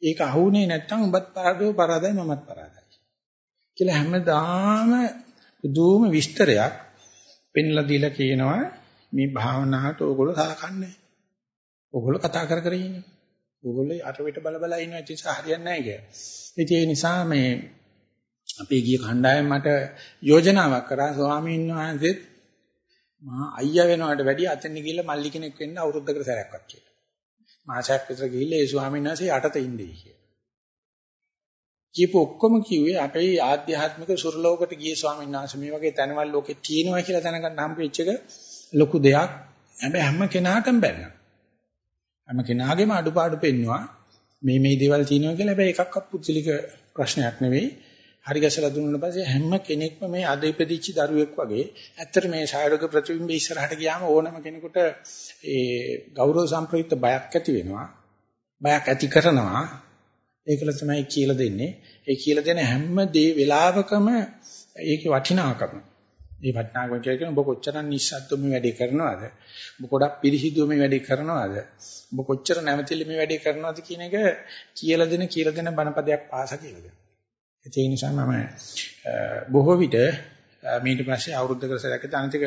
ඒක අහුනේ නැත්තම් උඹත් පාඩුව පරාදයි මමත් පරාදයි. කියලා හැමදාම පුදුම විස්තරයක් පෙන්ලා දීලා කියනවා මේ භාවනාවට ඕගොල්ලෝ සලකන්නේ. ඕගොල්ලෝ කතා කර කර ඉන්නේ. ඕගොල්ලෝ අර පිට බල බල ඉන්නවා ඒ නිසා හරියන්නේ නැහැ කියලා. ඒ නිසා මේ අපේ ගිය කණ්ඩායම මට යෝජනාවක් කරා ස්වාමීන් වහන්සේත් මහා අයියා වෙනවට වැඩිය අතෙන් ගිහිල්ලා මල්ලි කෙනෙක් වෙන්න අවුරුද්දකට සැරයක්වත් කියලා. මාසයක් විතර ගිහිල්ලා ඒ ස්වාමීන් වහන්සේ යටත ඉන්නේ කියලා. කියපු ඔක්කොම කිව්වේ අපේ ආධ්‍යාත්මික සුරලෝකයට ගිය ස්වාමීන් වහන්සේ මේ වගේ තැනවල් ලෝකේ තියෙනවා කියලා දැනගන්න හම්බෙච්ච එක ලොකු දෙයක්. හැබැයි හැම කෙනාටම බැන්නා. හැම කෙනාගේම අඩුපාඩු පෙන්නවා. මේ මේ දේවල් තියෙනවා කියලා හැබැයි එකක්වත් පුදුලික ප්‍රශ්නයක් නෙවෙයි. හරි ගැසලා දුන්නාට පස්සේ හැම කෙනෙක්ම මේ අද ඉපදිච්ච දරුවෙක් වගේ ඇත්තට මේ ශාරීරික ප්‍රතිබිම්බ ඉස්සරහට ගියාම ඕනම කෙනෙකුට ඒ ගෞරව සම්ප්‍රයුක්ත බයක් ඇති වෙනවා බයක් ඇති කරනවා ඒකල තමයි කියලා දෙන්නේ ඒ කියලා දෙන හැම දේ වෙලාවකම ඒකේ වටිනාකම මේ වටිනාකම කියන්නේ ඔබ කොච්චර නිස්සද්දව මේ වැඩේ කරනවද? ඔබ ගොඩක් පිළිසිදුව මේ වැඩේ කරනවද? ඔබ කොච්චර නැවතිලි මේ වැඩේ කරනවද කියන එක කියලා දෙන කියලා දෙන බණපදයක් පාසා කියලා. දෙනවා ඒ නිසා මම බොහෝ විට ඊට පස්සේ අවුරුද්දකට සැරයකට අනිතික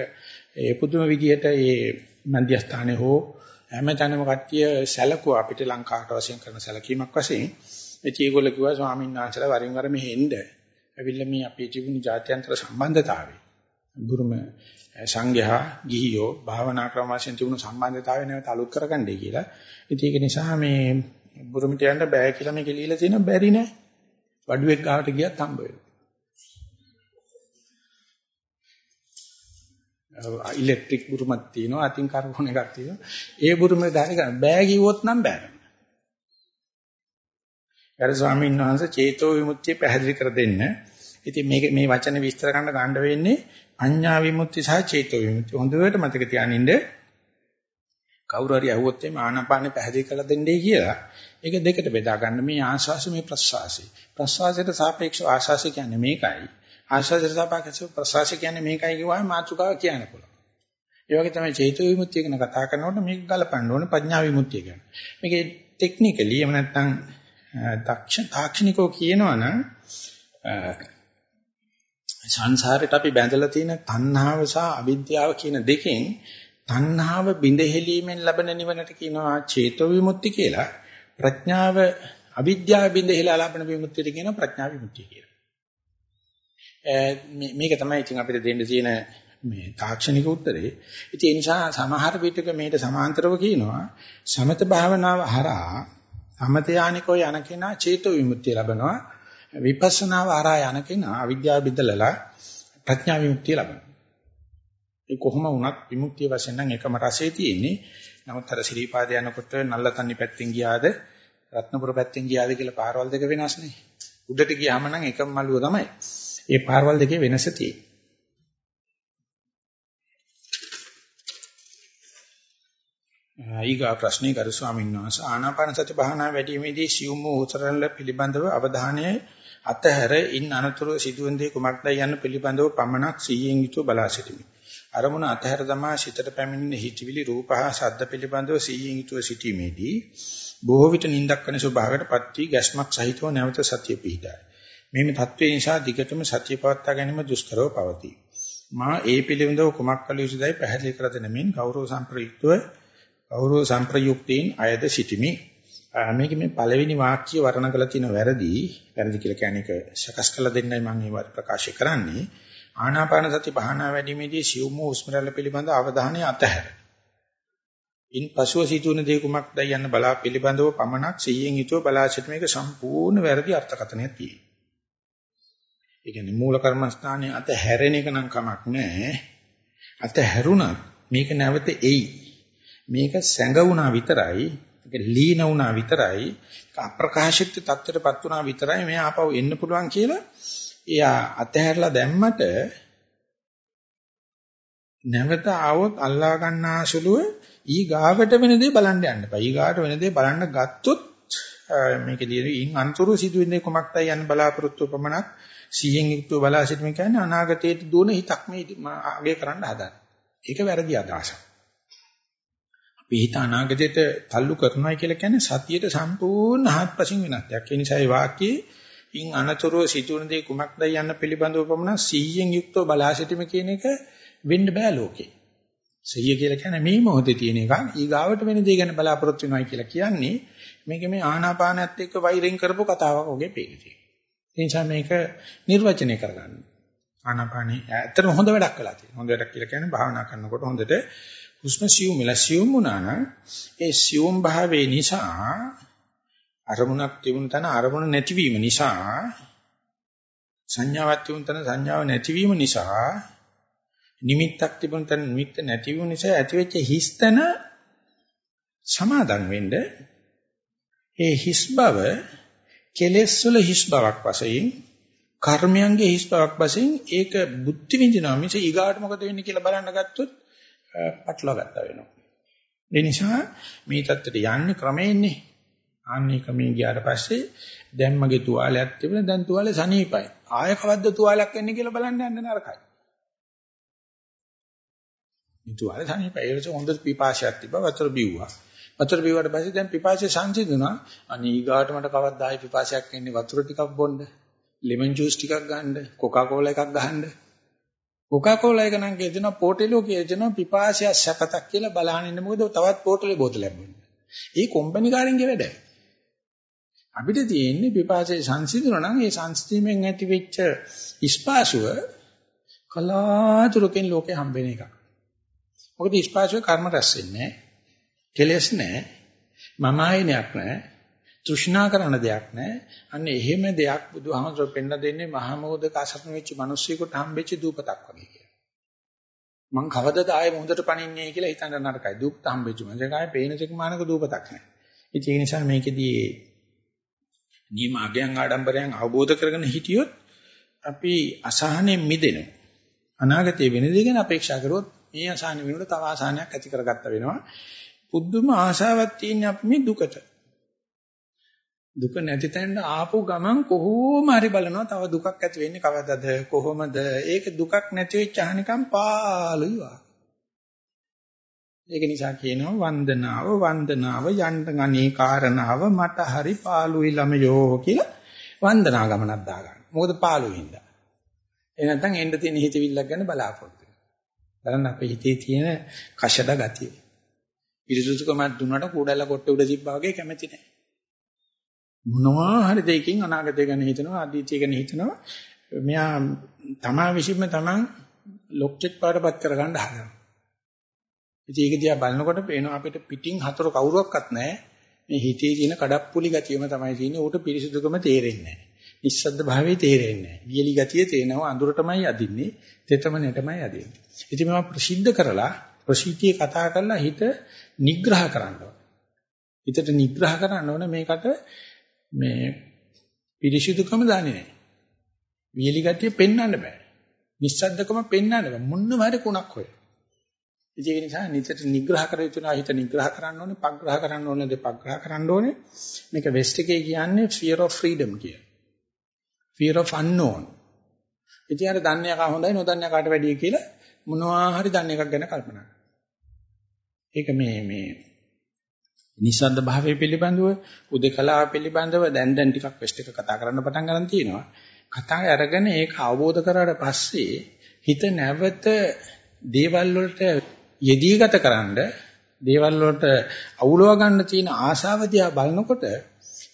ඒ පුදුම විදියට මේ මන්දියස්ථානයේ හෝ හැමතැනම කට්ටිය සැලකුවා අපිට ලංකාවට වශයෙන් කරන සැලකීමක් වශයෙන්. ඉතින් ඒගොල්ලෝ කිව්වා ස්වාමීන් වහන්සේලා වරින් වර මෙහෙ එන්න. ඇවිල්ලා මේ අපේ තිබුණු ජාත්‍යන්තර සම්බන්ධතාවය බුරුම සංඝයා ගිහියෝ භාවනා ක්‍රම වශයෙන් තිබුණු සම්බන්ධතාවය නැවත අලුත් කරගන්නයි කියලා. ඉතින් ඒක නිසා මේ බුරුමිට යන්න බෑ කියලා මේක ලියලා තියෙනවා බැරි නෑ. වඩුවෙක් ගාවට ගියත් හම්බ වෙනවා. ඉලෙක්ට්‍රික් බුරුමක් තියෙනවා අතින් කාර්බෝන එකක් තියෙනවා ඒ බුරුමේ දාන ගන්න බෑ කිව්වොත් නම් බෑ ගරු ස්වාමීන් වහන්සේ චේතෝ විමුක්තිය පැහැදිලි කර දෙන්න ඉතින් මේක මේ වචන විස්තර කරන්න ගන්න වෙන්නේ අඤ්ඤා විමුක්ති සහ චේතෝ විමුක්ති හොඳට මතක තියානින්න කවුරු හරි අහුවොත් එimhe ආනාපානෙ පැහැදිලි කරලා දෙන්නයි කියලා. ඒක දෙකට බෙදා ගන්න මේ ආශ්වාස මේ ප්‍රශ්වාසය. ප්‍රශ්වාසයට සාපේක්ෂව ආශ්වාසය කියන්නේ මේකයි. ආශ්වාසයට සාපේක්ෂව ප්‍රශ්වාසය කියන්නේ මේකයි කියවම මාතෘකාව කියන්න පුළුවන්. ඒ වගේ තමයි චේතෝ විමුක්තිය ගැන කතා කරනකොට මේක ගලපන්න ඕනේ ප්‍රඥා විමුක්තිය ගැන. මේකේ ටෙක්නිකලි එහෙම නැත්නම් දක්ෂ තාක්ෂණිකව කියනවනම් සංසාරයට අපි බැඳලා තියෙන තණ්හාව සහ අවිද්‍යාව කියන දෙකෙන් තණ්හාව බිඳහෙලීමෙන් ලබන නිවනට කියනවා චේතෝ විමුක්ති කියලා. ප්‍රඥාව අවිද්‍යාව බිඳහෙලා ලබන විමුක්තියට කියනවා ප්‍රඥා විමුක්තිය කියලා. මේක තමයි ඉතින් අපිට දෙන්න තියෙන මේ තාක්ෂණික උත්තරේ. ඉතින් ඒ නිසා සමහර විටක මේට සමාන්තරව කියනවා සමත භාවනාව හරහා සමත යානිකෝ යන කෙනා චේතෝ විමුක්තිය ලබනවා. විපස්සනාව හරහා යන කෙනා අවිද්‍යාව බිඳලලා ප්‍රඥා විමුක්තිය ලබනවා. ඒ කොහොම වුණත් විමුක්තිය වශයෙන් නම් එකම රසයේ තියෙන්නේ. නමුත් අර ශ්‍රීපාද යනකොට නල්ලතන්නි පැත්තෙන් ගියාද රත්නපුර පැත්තෙන් ගියාද කියලා පාරවල් දෙක වෙනස් නේ. උඩට ගියාම නම් එකම මළුව තමයි. ඒ පාරවල් දෙකේ වෙනස තියෙන්නේ. ඊගා ප්‍රශ්නේ කරු ස්වාමීන් වහන්සේ ආනාපාන සති භාවනා වැඩිීමේදී සියුම් වූ උතරල පිළිබඳව අවධානය අතහැර ඉන් අනතුරු සිදුවෙන දේ කුමක්දයි යන්න පිළිබඳව පමණක් සිහියෙන් යුතුව බලා සිටිමි. අරමුණ අතහැර දමා සිතට පැමිණෙන හිතවිලි රූප හා ශබ්ද පිළිබඳව සිහියෙන් යුතුව සිටීමේදී බොහෝ විට නිින්දක් වෙන ස්වභාවයකටපත් වී ගැස්මක් සහිතව නැවත සතිය පිහිටයි. මේ තත්ත්වේ නිසා දිගටම සතිය පවත්වා ගැනීම දුෂ්කරව පවතී. මා ඒ පිළිබඳව කුමක් කළ යුතුදයි පැහැදිලි කර දෙනමින් ගෞරව සම්ප්‍රයුක්තව ගෞරව සම්ප්‍රයුක්තයෙන් අයද සිටිමි. මේක මේ පළවෙනි වාක්‍ය වර්ණ කරලා තියෙන වැරදි වැරදි කියලා කියන්නේ ඒක සකස් කරලා දෙන්නයි මම මේ ප්‍රකාශ කරන්නේ ආනාපාන සති භාවනා වැඩිමේදී සිව්ම උස්මරල පිළිබඳ අවධානය අතහැර. ඉන් පසුව සිදුවන දේ කුමක්දයි යන්න බලා පිළිබඳව පමණක් සිහියෙන් යුතුව බලා සිට මේක සම්පූර්ණ වැරදි අර්ථකථනයක් තියෙනවා. ඒ කියන්නේ මූල කර්මස්ථානයේ අතහැරෙන එක නම් කමක් නැහැ. අතහැරුණත් මේක නැවත එයි. මේක සැඟවුණා විතරයි ඒක ලීන වුණා විතරයි අප්‍රකාශිත තත්ත්වයටපත් වුණා විතරයි මේ ආපහු එන්න පුළුවන් කියලා එයා අතහැරලා දැම්මට නැවත ආවොත් අල්ලා ගන්නාසුලුව ඊ ගාවට වෙන දේ බලන්න යන්න එපා. ඊ ගාවට වෙන දේ බලන්න ගත්තොත් මේකදී ඉන් අන්තරු සිදුවෙන්නේ කොමක්දයි යන්න බලාපොරොත්තු පමණක් සිහින් යුක්තව බලා සිටීම කියන්නේ අනාගතයේ දුවන හිතක් මේ අගේ කරන්න හදන. ඒක වැරදි අදහසක්. අපි හිත අනාගතයට තල්ලු කරනවා කියලා කියන්නේ සතියට සම්පූර්ණ හත්පසින් වෙනස් දෙයක්. ඒ නිසා මේ වාක්‍යයේ ඉන් අනතුරුව සිදුවන දේ කුමක්දයි යන්න පිළිබඳව පමණ සිහියෙන් යුක්තව බලා සිටීම කියන එක වෙන්න බෑ ලෝකේ. සිහිය කියලා කියන්නේ මේ මොහොතේ තියෙන එක. ඊගාවට වෙන දේ ගැන බලාපොරොත්තු වෙනවා කියලා කියන්නේ මේක මේ ආනාපානයත් එක්ක වෛරෙන් කරපු කතාවක් වගේ පේනවා. ඒ නිසා මේක නිර්වචනය කරගන්න. ආනාපානේ ඇත්තටම හොඳ වැඩක් කළා තියෙනවා. හොඳ වැඩක් කියලා කියන්නේ භාවනා කරනකොට හොඳට හුස්ම සියුම් වෙලා සියුම් වුණා නම් ඒ සියුම් භාවයේ නිසා අරමුණක් තිබුණ තැන අරමුණ නැතිවීම නිසා සංඥාවක් තිබුණ තැන සංඥාව නැතිවීම නිසා නිමිත්තක් තිබුණ තැන නිමිත්ත නැතිවීම නිසා ඇතිවෙච්ච හිස්තන සමාදන් වෙන්න ඒ හිස් බව කෙලෙස් වල හිස් බවක් වශයෙන් කර්මයන්ගේ හිස් බවක් වශයෙන් ඒක බුද්ධි විඳිනවා. මිස ඊගාට මොකද වෙන්නේ කියලා බලන්න ගත්තොත් පටලවා ගත්තා වෙනවා. ඒ නිසා මේ தත්තට යන්නේ ක්‍රමයෙන්නේ. ආන්නේ ක්‍රමයෙන් ගියාට පස්සේ දැන් මගේ තුවාලයක් තිබුණා දැන් තුවාලේ සනීපයි. ආය කවද්ද තුවාලයක් වෙන්නේ කියලා බලන්න යන්න නරකයි. මේ තුවාලේ සනීපයි. ඒක හොඳ පිපාසයක් තිබ්බා වතුර බිව්වා. වතුර බිව්වට පස්සේ දැන් පිපාසය සංසිඳුණා. අනේ ඊගාට මට කවද්ද ආයි පිපාසයක් එන්නේ වතුර ටිකක් බොන්න. ලෙමන් ජූස් ටිකක් ගන්න. කොකා කෝලා එකක් ගහන්න. කොකා කෝලා එක නම් කියනවා පෝටෙලෝ කියනවා පිපාසය සැපතක් කියලා බලහන් ඉන්න මොකද තවත් පෝටලේ බෝතලයක් බොන්න. ඒ කම්පැනි කාරින්ගේ වැඩ. අපිට තියෙන්නේ පිපාසය සංසිඳුණා නම් ඒ සංසිඳීමෙන් ඇති වෙච්ච ඉස්පාසුව කලාතුරකින් ලෝකේ හම්බෙන එකක්. මොකද ඉස්පාසුවේ කර්ම රැස් වෙන්නේ නැහැ. කෙලස් නැහැ. මම ආයනයක් නැහැ. තෘෂ්ණා කරන දෙයක් නැහැ. අන්න එහෙම දෙයක් බුදුහාමසෝ පෙන්න දෙන්නේ මහමෝධක අසරණ වෙච්ච මිනිස්සුෙකුට හම්බෙච්ච දූපතක් වගේ කියලා. මං කවදද ආයේ මොහොතට පණින්නේ කියලා හිතන්න නරකයි. දූපත හම්බෙච්ච මං ආයේ පේන තෙක් මානක දූපතක් නැහැ. ඉතින් ඒ නිසා මේකෙදී නියම අගයන් ආඩම්බරයන් අවබෝධ කරගෙන හිටියොත් අපි අසහනෙන් මිදෙනවා. අනාගතයේ වෙන දේ ගැන අපේක්ෂා කරොත් මේ අසහන වෙනුවට තව අසහනයක් ඇති කරගත්ත වෙනවා. පුදුම ආශාවක් තියෙන අපි මේ දුකට. දුක නැති තැනට ආපු ගමන් කොහොම හරි බලනවා තව දුකක් ඇති වෙන්නේ කවදද කොහොමද ඒක දුකක් නැති වෙච්ච අහනිකම් පාළුයි වා. ඒක නිසා කියනවා වන්දනාව වන්දනාව යන්න ගනී කාරණාව මට හරි පාළුයි ළමයෝ කියලා වන්දනා ගමනක් දාගන්න. මොකද පාළුයින්ද. ඒ නැත්නම් එන්න තියෙන හිතවිල්ලක් ගැන බලාපොරොත්තු වෙනවා. බලන්න අපේ හිතේ තියෙන කෂඩ ගතිය. පිරිසුදුකමක් දුන්නට කූඩැල්ල කොට්ට උඩ තිබ්බා වගේ කැමති නැහැ. මොනවා හරි දෙයකින් අනාගතය ගැන හිතනවා අතීතය ගැන හිතනවා මෙයා තමා විසින්ම තමන් ලොක්චෙක් පාටපත් කරගන්න හදනවා. ඉතින් ඒක දිහා බලනකොට පේනවා අපිට පිටින් හතර කවුරුවක්වත් නැහැ. මේ හිතේ තියෙන කඩප්පුලි ගතියම තමයි තියෙන්නේ. ඌට පිරිසුදුකම තේරෙන්නේ නැහැ. නිස්සද්ද භාවයේ තේරෙන්නේ නැහැ. වියලි ගතිය තේනවා අඳුරටමයි අදින්නේ, තෙතමනටමයි අදින්නේ. ඉතින් මේවා ප්‍රසිද්ධ කරලා ප්‍රසිද්ධියේ කතා කරලා හිත නිග්‍රහ කරන්න හිතට නිග්‍රහ කරන්න ඕනේ මේකට මේ පිරිසිදුකම දන්නේ නැහැ. වියලි ගතිය පෙන්වන්න බෑ. නිස්සද්දකම පෙන්වන්න බෑ. මොන්නම හරි කුණක් හොය. ඒ නිසා නිතර නිග්‍රහ කර යුතුනා හිත නිග්‍රහ කරන්න ඕනේ, පග්‍රහ කරන්න ඕනේ, දෙපග්‍රහ කරන්න ඕනේ. මේක වෙස්ට් එකේ කියන්නේ fear of freedom කිය. fear of unknown. ඉතින් අර දන්නේ කා හොඳයි නොදන්නේ කාට වැඩිය කියලා මොනවා හරි දන්න එකක් ගැන කල්පනා ඒක මේ මේ නිසද්ද භාවය පිළිබඳව උදකලාව පිළිබඳව දැන් දැන් ටිකක් වෙස්ට් එක කතා කරන්න පටන් ගන්න තියෙනවා. කතා අරගෙන ඒක අවබෝධ කරාට පස්සේ හිත නැවත දේවල් වලට යෙදීගත කරන්න දේවල් වලට අවුලව ගන්න තියෙන ආශාව දිහා බලනකොට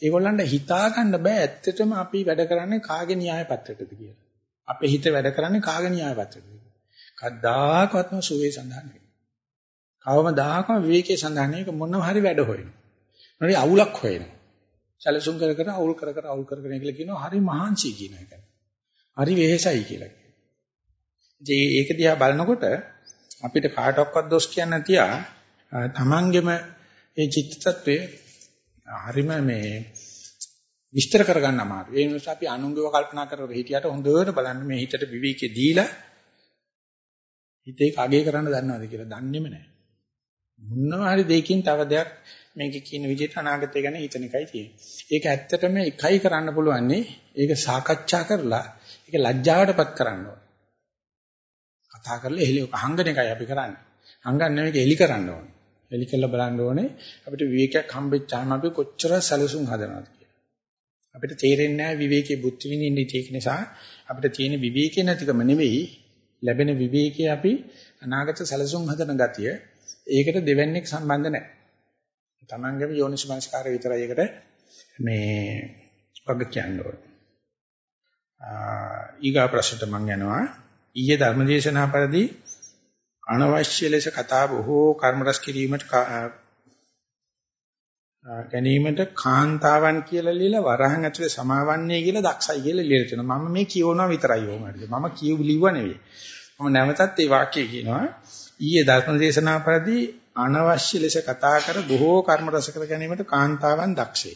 ඒගොල්ලන්ට හිතා ගන්න බෑ ඇත්තටම අපි වැඩ කරන්නේ කාගේ න්‍යාය පත්‍රයටද කියලා. අපේ හිත වැඩ කරන්නේ කාගේ න්‍යාය පත්‍රයටද කියලා. කද්දාකවත්ම සුවේ සඳහන් වෙනවා. කවමදාකම විවේකයේ සඳහන් එක මොනව හරි වැඩ හොයනවා. මොනරි අවුලක් හොයනවා. සැලසුම් කර කර අවුල් කර කර අවුල් කර කර කියලා කියනවා හරි මහන්සි කියන එක. හරි වෙහෙසයි කියලා කියනවා. ඒක දිහා බලනකොට අපිට කාටවත් දොස් කියන්න තියා තමන්ගෙම මේ චිත්ත tattve හරිම මේ විස්තර කරගන්න අමාරුයි. ඒ නිසා අපි අනුංගව කල්පනා කරලා හිටියට හොඳට බලන්න මේ හිතට විවේකේ දීලා හිතේ කගේ කරන්න දන්නවද කියලා දන්නේම නැහැ. මොනවා හරි දෙයකින් තව දෙයක් මේක කියන විදිහට අනාගතය ගැන හිතන එකයි තියෙන්නේ. ඒක ඇත්තටම එකයි කරන්න පුළුවන්නේ ඒක සාකච්ඡා කරලා ඒක ලැජ්ජාවටපත් කරන්න ඕන. කතා කරලා එළිය අහංගන එකයි අපි කරන්නේ. අහංගන නෙවෙයි එලි කරන්න ඕන. එලි කරලා බලන්න ඕනේ අපිට විවේකයක් හම්බෙච්චාම අපි කොච්චර සැලසුම් හදනවද කියලා. අපිට තේරෙන්නේ නැහැ විවේකයේ බුද්ධ විඳින්න ඒක නිසා අපිට තියෙන විවේකේ නැතිකම නෙවෙයි ලැබෙන විවේකයේ අපි අනාගත සැලසුම් හදන ගතිය ඒකට දෙවන්නේක් සම්බන්ධ නැහැ. තමන්ගේම යෝනිසමනස්කාරය විතරයි ඒකට මේ වග කියන්න ඕනේ. ඊගා ප්‍රශ්නට මම යනවා. ඊයේ ධර්මදේශනා පරිදි අනවශ්‍ය ලෙස කතා බොහෝ කර්ම රැස් කිරීමට ගැනීමට කාන්තාවන් කියලා ලියලා වරහන් ඇතුලේ සමාවන්නේ කියලා දක්ෂයි කියලා ලියලා තියෙනවා. මම මේ කියවනවා විතරයි ඕම හරිද. මම කියු ලිව්ව නෙවෙයි. මම නැවතත් ඒ වාක්‍යය කියනවා. ඊයේ ධර්ම දේශනා පරිදි අනවශ්‍ය ලෙස කතා කර බොහෝ කර්ම රස කර ගැනීමට කාන්තාවන් දක්ෂයි.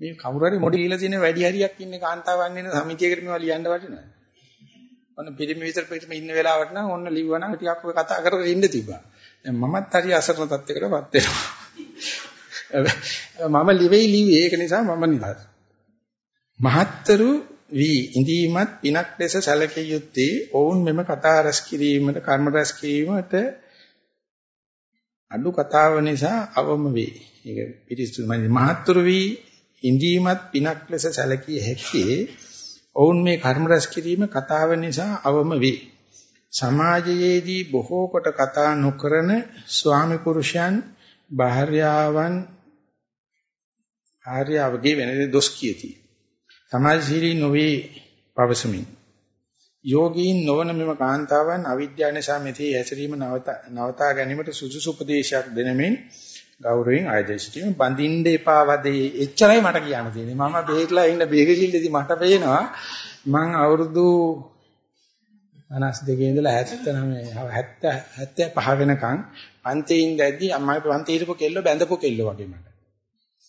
මේ කවුරු හරි මොඩි කියලා තියෙන වැඩි හරියක් ඉන්නේ කාන්තාවන් ඉන්න සමිතියකට මේවා ලියන්න වටිනවා. ඔන්න පිළිමි විතර පිළිම ඉන්න වෙලාවට නම් ඔන්න ලිව්වනම් ටිකක් ඔය කතා කරගෙන ඉන්න තිබ්බා. දැන් මමත් හරි අසරණ තත්යකටපත් වෙනවා. මම ලිවෙයි ලිව්වේ ඒක නිසා මම නිදහස්. මහත්තරු වී ඉඳීමත් පිනක් ලෙස සැලකිය යුත්තේ ඔවුන් මෙම කතා රැස් කිරීමට කර්ම රැස් කිරීමට අඩු කතාව නිසා අවම වේ. ඒක පිටිස්සු මහත්තරු වී ඉඳීමත් පිනක් ලෙස සැලකිය හැකියේ ඔවුන් මේ කර්ම රැස් කිරීම කතාව නිසා අවම වේ. සමාජයේදී බොහෝ කොට කතා නොකරන ස්වාමි පුරුෂයන් භාර්යාවන් ආර්යවගේ වෙන දොස් කියති. සමාජශීලී නොවේ පවසමින්. යෝගීන් නොවන මෙම කාන්තාවන් අවිද්‍යාව නිසා මෙතේ ඇසරීම නවතා ගැනීමට සුදුසු උපදේශයක් දෙනමින් ගෞරවයෙන් ආයෝජනය සිටීම. බඳින්න එපා වදේ. එච්චරයි මට කියන්න තියෙන්නේ. මම බේරලා ඉන්න බේගකිල්ලේදී මට පේනවා. මං අවුරුදු 52 ඉඳලා 79 70 75 වෙනකන් පන්තියේ ඉඳද්දි අම්මයි පන්තියේ ඉරපු කෙල්ල බැඳපු කෙල්ල වගේ මට.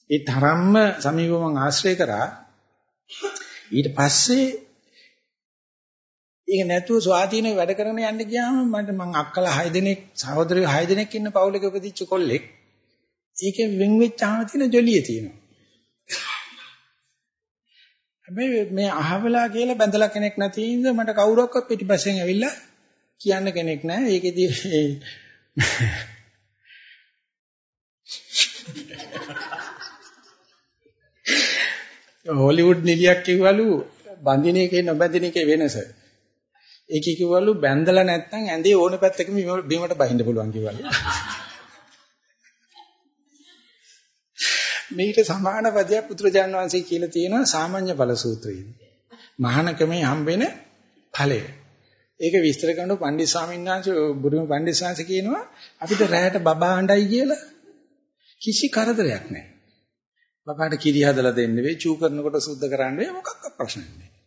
ඒ තරම්ම සමීපව මං ආශ්‍රය කරා. ඊට පස්සේ ඒක නැතුව ස්වාධීනව වැඩ කරගෙන යන්න ගියාම මට මං අක්කලා 6 දෙනෙක් සහෝදරයෝ 6 දෙනෙක් ඉන්න පවුලක උපදිච්ච කොල්ලෙක්. ඒකේ වෙන් වෙච්චාම තියෙන ජොලිය තියෙනවා. හැබැයි මේ අහවලා කියලා බැඳලා කෙනෙක් නැති ඉඳ මට කවුරක්වත් පිටිපස්සෙන් ඇවිල්ලා කියන්න කෙනෙක් නැහැ. ඒකෙදී හොලිවුඩ් නිලියක් කිව්වලු බඳින එකේ නොබැඳින එකේ වෙනස. ඒකේ කිව්වලු බැඳලා නැත්නම් ඇඳේ ඕන පැත්තකම බීමට බහින්න පුළුවන් කිව්වලු. මේකට සමාන පදයක් පුත්‍රජාන වහන්සේ කියලා තියෙනවා සාමාන්‍ය ඵල සූත්‍රයේ. මහානකමේ හම්බෙන ඵලය. ඒක විස්තර කරනකොට පණ්ඩිත ස්වාමීන් වහන්සේ බුදුම පණ්ඩිත ස්වාමීන් කියනවා අපිට රැයට බබා හඬයි කියලා කිසි කරදරයක් නැහැ. බබාට කිරි හදලා දෙන්න වෙයි, චූ කරනකොට සුද්ධ කරන්න වෙයි මොකක්වත් ප්‍රශ්නයක් නැහැ.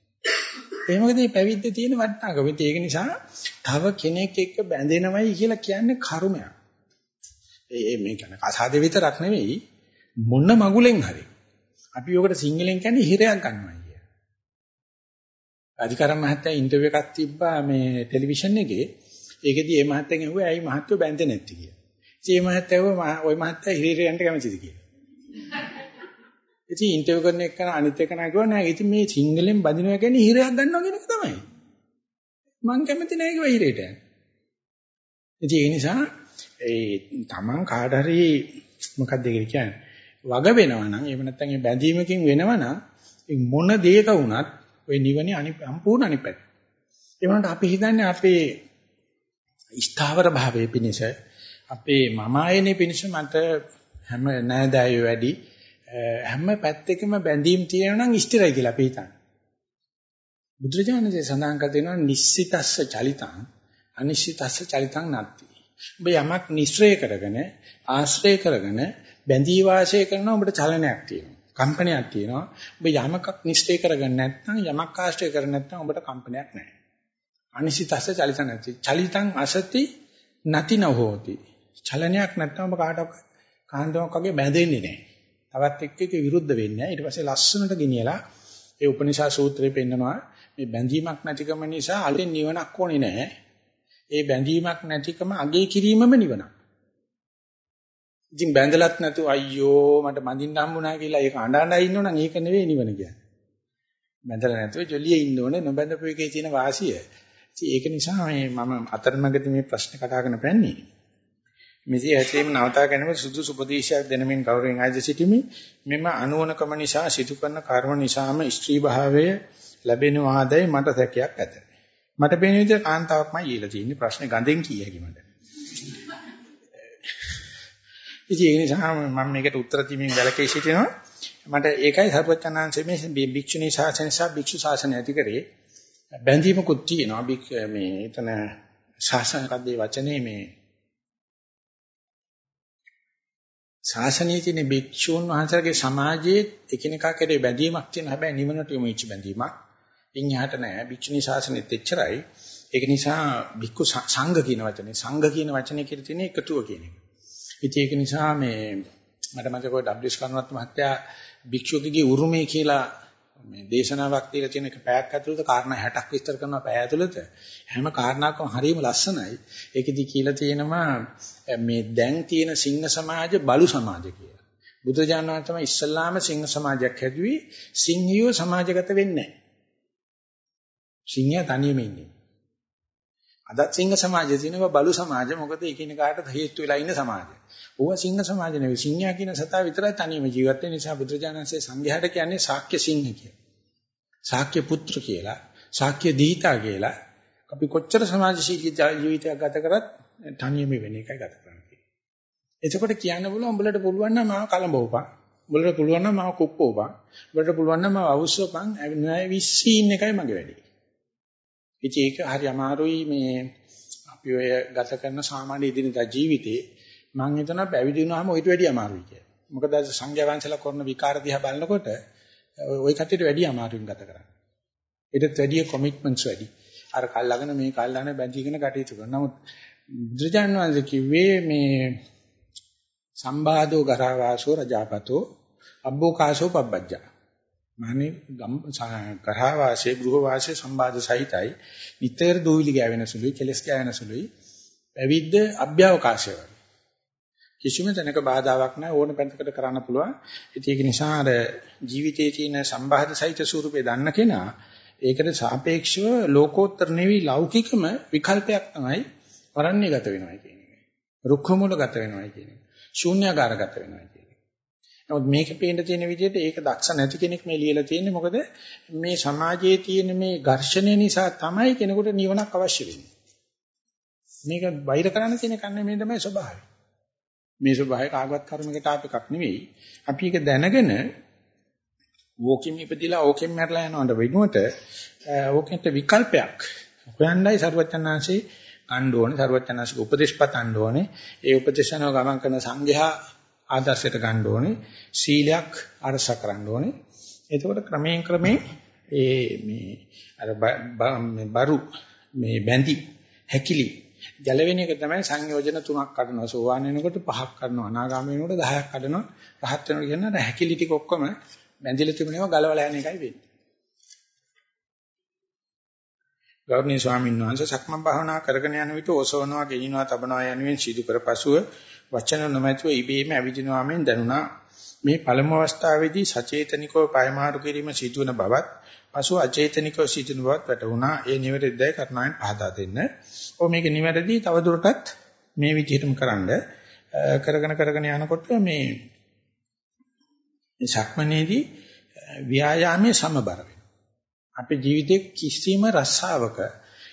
ඒ මොකද මේ පැවිද්දේ තියෙන වටිනාකම. ඒක නිසා තව කෙනෙක් එක්ක බැඳෙනවයි කියලා කියන්නේ කර්මයක්. ඒ මේ කියන්නේ අසාධ්‍ය විතරක් නෙවෙයි මොන මගුලෙන් හරි. අපි යෝකට සිංහලෙන් කියන්නේ හිරයක් ගන්නවා කිය. අධිකරම් මහත්තයා ඉන්ටර්විව් එකක් තිබ්බා මේ ටෙලිවිෂන් එකේ. ඒකෙදි මේ මහත්තයන් ඇහුවා ඇයි මහත්තයෝ බැඳෙන්නේ නැති කියලා. ඉතින් මේ මහත්තයා ඇහුවා ওই මහත්තයා හිරේට යන්න කැමතිද කියලා. ඉතින් ඉන්ටර්විව් කරන එක අනිත් එක නෑ නෑ ඉතින් මේ සිංහලෙන් බඳිනවා කියන්නේ හිරයක් ගන්නවා කියන එක තමයි. මං කැමති නෑ කිව්වා හිරේට යන්න. ඉතින් ඒ නිසා ඒ Taman කාට හරි මොකක්ද ඒක කියන්නේ වග වෙනවා නම් එහෙම නැත්නම් මේ බැඳීමකින් වෙනවා නම් මොන දෙයක වුණත් ওই නිවනේ අනි සම්පූර්ණ අනිපැත්ත. ඒ වුණාට අපි හිතන්නේ අපේ ස්ථාවර භාවයේ පිණිස අපේ මම ආයනේ පිණිස මට හැම නෑදෑයෝ වැඩි හැම පැත්තකම බැඳීම් තියෙනවා නම් ඉෂ්ටිරයි කියලා අපි හිතන්නේ. බුදුරජාණන්සේ සඳහන් කර දෙනවා නිශ්චිතස්ස චලිතං අනිශ්චිතස්ස චලිතං නැත්ති. ඔබ යමක් නිශ්චය කරගෙන ආශ්‍රය කරගෙන බැඳී වාසය කරනවා ඔබට චලනයක් තියෙනවා. කම්පනයක් තියෙනවා. ඔබ යමකක් නිශ්චය කරගන්න නැත්නම් යමක් ආශ්‍රය කරන්නේ නැත්නම් ඔබට කම්පනයක් නැහැ. අනිශ්චිතස්ස චලිතං නැති. චලිතං අසති නැතින හෝති. චලනයක් නැත්නම් ඔබ කාටවත් කාන්දමක් වගේ බැඳෙන්නේ නැහැ. තවත් එක්ක ඒක විරුද්ධ වෙන්නේ නැහැ. ඊට පස්සේ ලස්සනට ගෙනියලා ඒ උපනිෂා සූත්‍රයේ පෙන්නනවා මේ බැඳීමක් නැතිකම නිසා අලෙන් නිවනක් ඕනේ නැහැ. ඒ බැඳීමක් නැතිකම අගේ කිරීමම නිවනක්. ඉතින් බැඳලත් නැතු අයියෝ මට මඳින්න හම්බුණා කියලා ඒක අඬ අඬ ඉන්නවනම් ඒක නෙවෙයි නිවන කියන්නේ. බැඳලා නැතුව ජොලියේ ඉන්න ඕනේ නොබැඳපු එකේ තියෙන වාසිය. ඉතින් ඒක නිසා මේ මම අතරමඟදී මේ ප්‍රශ්න කතාගෙන පැන්නේ. මෙසේ ඇතීම නවතා ගැනීම සුදුසු උපදේශයක් දෙනමින් ගෞරවයෙන් ආයද සිටිමි. මෙම අනුවණකම නිසා සිදු කරන කර්ම නිසාම ස්ත්‍රී භාවය ලැබෙනවාදයි මට සැකයක් ඇත. මට පේන විදිහට කාන්තාවක්මයි ඊලා තියෙන්නේ ප්‍රශ්නේ ගඳෙන් කිය හැකි මට. ඉතින් ඒ නිසා මම මේකට උත්තර දීමින් වැළකී සිටිනවා. මට ඒකයි සර්වචනාංශයේ මේ භික්ෂුණී ශාසනය සහ භික්ෂු ශාසනය ඇති කරේ බැඳීමකුත් තියෙනවා. මේ එතන ශාසන කද්දේ වචනේ මේ ශාසනයේ තියෙන භික්ෂූන් වහන්සේගේ සමාජයේ එකිනෙකා කෙරේ බැඳීමක් තියෙන හැබැයි නිවනට යොමු වෙච්ච බැඳීමක්. ඉන්හාට නෑ භික්ෂුණී ශාසනෙත් එච්චරයි. ඒක නිසා භික්ඛු සංඝ කියන වචනේ සංඝ කියන වචනේ කියලා තියෙන එකතුව කියන එක. ඉතින් ඒක නිසා මේ මට මතකයි ඩබ්ලිව් ස්කන්වත් මහත්තයා භික්ෂුවකගේ උරුමය කියලා මේ දේශනාවක් දීලා තියෙන එක පැයක් ඇතුළත කාරණා 60ක් විස්තර කරනවා පැය ඇතුළත. හැම කාරණාවකම හරියම ලස්සනයි. ඒකෙදි කියලා තියෙනවා මේ දැන් තියෙන සිංහ සමාජ බලු සමාජ කියලා. බුදුජානක තමයි ඉස්සල්ලාම සිංහ සමාජයක් හැදුවේ. සිංහියෝ සමාජගත වෙන්නේ නැහැ. සිංහයා තනියම ඉන්නේ. අදත් සිංහ සමාජය තියෙනවා බලු සමාජ මොකද එකිනෙකාට හේතු වෙලා ඉන්න සමාජය. ඕවා සිංහ සමාජ නෙවෙයි සිංහයා කියන සතා විතරයි තනියම ජීවත් වෙන නිසා බුදුරජාණන්සේ සංඝයාට කියන්නේ ශාක්‍ය සිංහ කියලා. ශාක්‍ය පුත්‍ර කියලා, ශාක්‍ය දීතා කියලා. අපි කොච්චර සමාජශීලී ජීවිතයක් ගත කරත් තනියම වෙන එකයි ගත කරන්නේ. එතකොට කියන්න බුල උඹලට පුළුවන් නම් මාව කලඹවපන්. උඹලට පුළුවන් නම් මාව කුප්පවපන්. උඹලට පුළුවන් නම් මාව අවශ්‍යපන්. විශ්සීන් එකයි මගේ වැඩේ. ඉතින් ඒක හරි අමාරුයි මේ අපි ඔය ගත කරන සාමාන්‍ය ඉදිනදා ජීවිතේ මම හිතනවා පැවිදි වුණාම ඊට වැඩිය අමාරුයි කියලා. මොකද සංඝයා වහන්සේලා කරන විකාර දිහා බලනකොට ওই කට්ටියට වැඩිය අමාරුවෙන් ගත කරන්නේ. ඊටත් වැඩිය කොමිට්මන්ට්ස් වැඩි. අර කල්ලාගෙන මේ කල්ලාගෙන බැඳීගෙන කටයුතු කරනවා. නමුත් බුදුරජාණන් වහන්සේ කිව්වේ මේ සම්බාධෝ ගරවාසෝ රජාපතෝ අබ්බෝ කාසෝ පබ්බජ්ජා මහණේ කරහ වාසයේ ගෘහ වාසයේ සම්බාධ සහිතයි නිතර දෝවිලි ගෑවෙන සුළුයි කෙලස් ගෑවෙන සුළුයි පැවිද්ද අභ්‍යවකාශය වගේ කිසිම තැනක බාධාවක් නැහැ ඕන පැත්තකට කරන්න පුළුවන් ඉතින් ඒක නිසා අර ජීවිතයේ තියෙන සම්බාධ සහිත ස්වරූපේ දන්න කෙනා ඒකට සාපේක්ෂව ලෝකෝත්තර නෙවි ලෞකිකම විකල්පයක් තමයි වරණ්‍යගත වෙනවා කියන එක. රුක්ඛ මූලගත වෙනවා කියන එක. ශූන්‍යාකාරගත වෙනවා කියන එක. නමුත් මේක පේන්න තියෙන විදිහට ඒක දක්ෂ නැති කෙනෙක් මේ ලියලා තියෙන්නේ මොකද මේ සමාජයේ තියෙන මේ ඝර්ෂණය නිසා තමයි කෙනෙකුට නිවනක් අවශ්‍ය වෙන්නේ. මේක බාහිර කරන්න තියෙන කන්නේ මේ තමයි ස්වභාවය. මේ ස්වභාවය කාගවත් කර්මයකට ආප එකක් නෙවෙයි. අපි ඒක දැනගෙන ඕකෙම ඉපදිලා ඕකෙම මැරලා යනවට වෙනුවට ඕකෙන්ට විකල්පයක් හොයන්නයි සර්වචන්නාංශේ ගන්න ඕනේ සර්වචන්නාංශික උපදේශපත් ගන්න ඕනේ. ඒ උපදේශනව ගමන් කරන සංඝයා ආදර්ශයට ගන්න ඕනේ සීලයක් අරස කරන්න ඕනේ. එතකොට ක්‍රමයෙන් ක්‍රමයෙන් ඒ මේ අර බරු මේ බැඳි හැකිලි ගැලවෙන එක තමයි සංයෝජන තුනක් කඩනවා. සෝවාන් වෙනකොට පහක් කඩනවා අනාගාමී වෙනකොට 10ක් කඩනවා රහත් වෙනකොට කියන හැකිලි ටික ඔක්කොම බැඳිලා තිබුණේව ගලවලා යන එකයි වෙන්නේ. ගෞරවනීය ස්වාමීන් වහන්සේ සක්මන් භාවනා කරගෙන යන විට ඔසවනවා ගෙනිනවා තබනවා යනුවෙන් සිදු කර පසුව වචන නොමැතිව ඉබේම ඇවිදිනවා මෙන් දැනුණා. මේ පළමු අවස්ථාවේදී සචේතනිකව පයමාරු කිරීම සිදුවන බවත් පසු අචේතනිකව සිදුවන බවත් වැටහුණා. ඒ නිවැරදිදයි කරුණාවෙන් පහදා දෙන්න. ඔව් මේක නිවැරදි තවදුරටත් මේ විදිහටම කරන්න කරගෙන කරගෙන යනකොට මේ සක්මනේදී ව්‍යායාමයේ සමබර වෙනවා. අපේ ජීවිතේ කිසිම රස්සාවක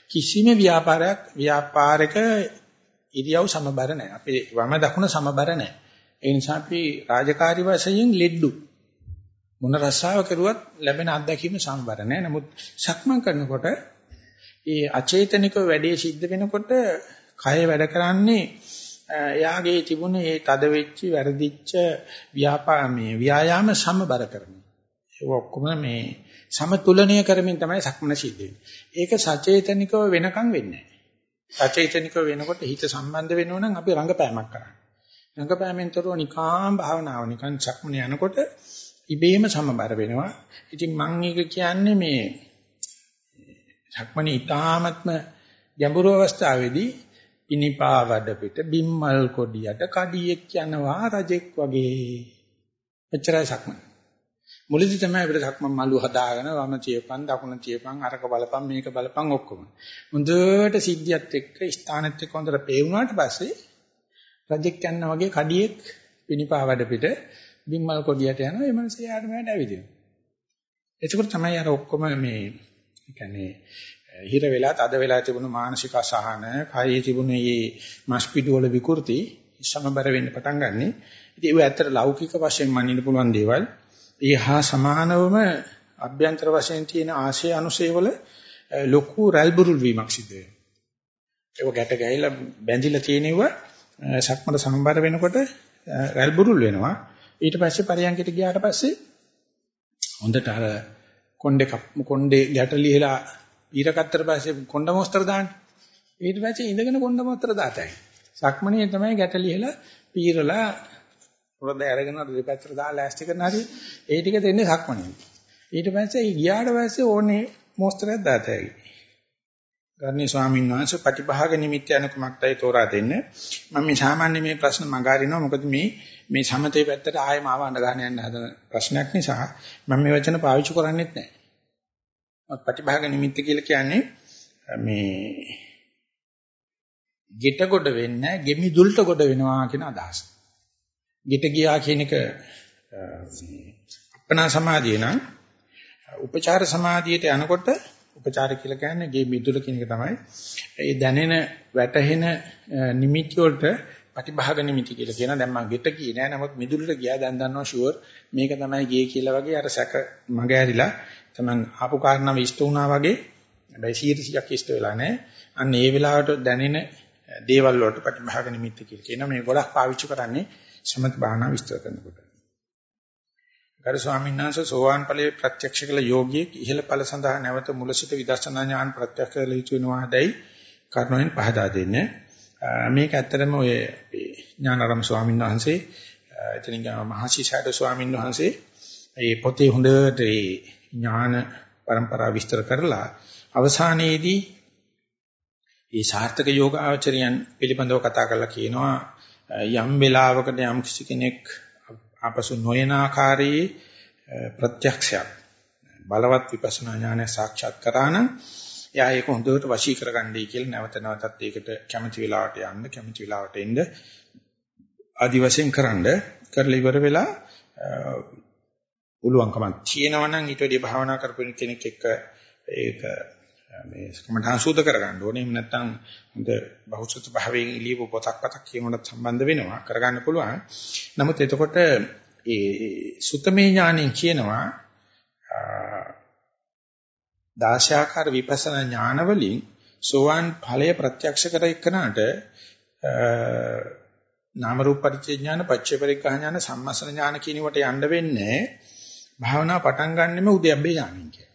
කිසිම ව්‍යාපාරයක් ව්‍යාපාරයක ඉරියව් සමබර නැහැ. අපේ වම දකුණ සමබර නැහැ. ඒ නිසා අපි රාජකාරි වශයෙන් ලෙඩ්ඩු මොන රස්සාව කරුවත් ලැබෙන අත්දැකීම සමබර නැහැ. නමුත් සක්මන් කරනකොට ඒ අචේතනිකව වැඩේ සිද්ධ වෙනකොට කය වැඩ කරන්නේ එයාගේ තිබුණ ඒ තද වෙච්ච වැරදිච්ච ව්‍යාපාමේ ව්‍යායාම සමබර කරමින් ඒ ඔක්කොම මේ සමතුලනය කරමින් තමයි සක්මන සිද්ධ වෙන්නේ. ඒක සචේතනිකව වෙනකන් වෙන්නේ නැහැ. සචේතනිකව වෙනකොට හිත සම්බන්ධ වෙනව නම් අපි රංගපෑමක් කරන්නේ. රංගපෑමෙන්තරෝ නිකාම් භාවනාව නිකන් සක්මන යනකොට ඉබේම සමබර වෙනවා. ඉතින් මම ඒක කියන්නේ මේ සක්මනේ ඊ타ත්ම ගැඹුරු අවස්ථාවේදී ඉනිපාවඩ පිට බිම්මල් කොඩියට කඩියෙක් යනවා රජෙක් වගේ. එච්චරයි සක්මන. මුලදී තමයි අපිට සක්මන් මල්ලු හදාගෙන වම තියපන් දකුණ තියපන් අරක බලපන් මේක බලපන් ඔක්කොම. හොඳට සිද්ධියත් එක්ක ස්ථානෙත් එක්ක හොඳට පේුණාට පස්සේ රජෙක් යනවා වගේ කඩියෙක් ඉනිපාවඩ පිට බිම්මල් කොඩියට යනවා ඒ මනසේ යාට මට ඇවිදිනවා. එතකොට තමයි අර ඔක්කොම මේ කියන්නේ හිර වෙලා තද වෙලා තිබුණු මානසික අසහන, කායේ තිබුණු මේ මස්පිඩු වල විකෘති සමබර වෙන්න පටන් ගන්නෙ. ඉතින් ඒව ඇත්තට ලෞකික වශයෙන් මනින්න පුළුවන් දේවල්. ඒ හා සමානවම අභ්‍යන්තර වශයෙන් තියෙන ආශය අනුශය වල ලොකු රැල්බුරුල් වීමක් සිද්ධ වෙනවා. ඒක ගැට ගැහිලා බැඳිලා තියෙනවා සක්මර සමබර වෙනකොට රැල්බුරුල් වෙනවා. ඊට පස්සේ පරියන්කට ගියාට පස්සේ හොඳට අර කොණ්ඩේ කොණ්ඩේ ගැට ලිහලා ඊරකත්තර පස්සේ කොණ්ඩ මොස්තර දාන්නේ. ඊට පස්සේ ඉඳගෙන කොණ්ඩ මොස්තර දාතයි. සක්මණේ තමයි ගැට ලිහලා පීරලා හොරද අරගෙන දෙපැත්තට දාලා ලෑස්ති කරන හරි ඒ ටික දෙන්නේ සක්මණේ. ඊට පස්සේ ගියාට පස්සේ ඕනේ මොස්තරයක් දාතයි. ගර්ණී ස්වාමීන් වහන්සේ ප්‍රතිභාග නිමිත්ත යන කුමක්ටයි තෝරා දෙන්නේ. මම මේ සාමාන්‍ය මේ ප්‍රශ්න මගහරිනවා මොකද මේ මේ සමතේ පැත්තට ආයෙම ආවන්න ගන්න යන හදන ප්‍රශ්නයක් නිසා මම මේ වචන පාවිච්චි කරන්නේත් නැහැ. ප්‍රතිභාග නිමිත්ත කියලා කියන්නේ මේ ගෙට කොට වෙන්නේ ගෙමි දුල්ට කොට වෙනවා කියන අදහස. ගෙට ගියා කියන එක අපනා සමාධිය නම් උපචාර සමාධියට යනකොට උපචාර කියලා කියන්නේ ගේ මිදුල කියන එක තමයි. ඒ දැනෙන වැටහෙන නිමිති වලට ප්‍රතිභාග නිමිති කියලා කියන දැන් මම ගෙට ගියේ නෑ නමුත් මිදුලට ගියා දැන් දන්නවා ෂුවර් මේක තමයි ගියේ කියලා වගේ අර සැක මග ඇරිලා තමන් ආපු කාරණාව ඉෂ්ට වුණා වගේ හැබැයි 100ක් ඉෂ්ට වෙලා නැහැ. අන්න ඒ වෙලාවට දැනෙන දේවල් වලට ප්‍රතිභාග නිමිත්ත කියලා කියනවා. මේ ගොඩක් පාවිච්චි කරන්නේ සමත භාවනා විස්තර කරනකොට. ගරු ස්වාමීන් වහන්සේ සෝවාන් ඵලයේ ප්‍රත්‍යක්ෂ කළ යෝගියෙක් ඉහළ ඵල සඳහා නැවත මුල සිට විදර්ශනා ඥාන ප්‍රත්‍යක්ෂ කළ යුතු වෙනවාදයි කරුණෙන් පහදා දෙන්නේ. මේක ඇත්තටම ඔය ඥානාරාම ස්වාමීන් වහන්සේ එතනින් ගම මහසිසාරද ස්වාමීන් වහන්සේ ඒ පොතේ හොඳට ඒ ඥාන પરම්පරාව විස්තර කරලා අවසානයේදී මේ සාර්ථක යෝග ආචරයන් පිළිබඳව කතා කරලා කියනවා යම් වෙලාවකට යම් කිසි කෙනෙක් ආපසු නොයන ආකාරයේ ප්‍රත්‍යක්ෂයක් බලවත් විපස්සනා ඥානය සාක්ෂාත් කරා නම් එයා ඒක හොඳට වශී කරගන්නයි කියලා නැවත නැවතත් ඒකට කැමති වෙලාවට යන්න කැමති වෙලාවට එන්න ආදි වශයෙන් කරන්න කරලා ඉවර වෙලා පුළුවන්කමක් තියෙනවා නම් ඊට වඩා භාවනා කරපු කෙනෙක් එක්ක ඒක මේ කමඨාන් සූද කරගන්න ඕනේ. එහෙම නැත්නම් හොඳ බහුසුත භාවයෙන් ඉලියපු පොතක් පතක් කියනකට සම්බන්ධ වෙනවා. කරගන්න පුළුවන්. නමුත් එතකොට ඒ සුතමේ ඥාණයෙන් කියනවා දාශාකාර විපස්සනා ඥාන වලින් සෝවාන් ඵලය ප්‍රත්‍යක්ෂ කර එක්කනට නාම රූප පරිච්ඡේ ඥාන පච්චේ පරිග්‍රහ ඥාන සම්මස්න ඥාන කියනකොට යන්න වෙන්නේ භාවනා පටන් ගන්නෙම උද්‍යප්පේ ඥානෙන් කියලා.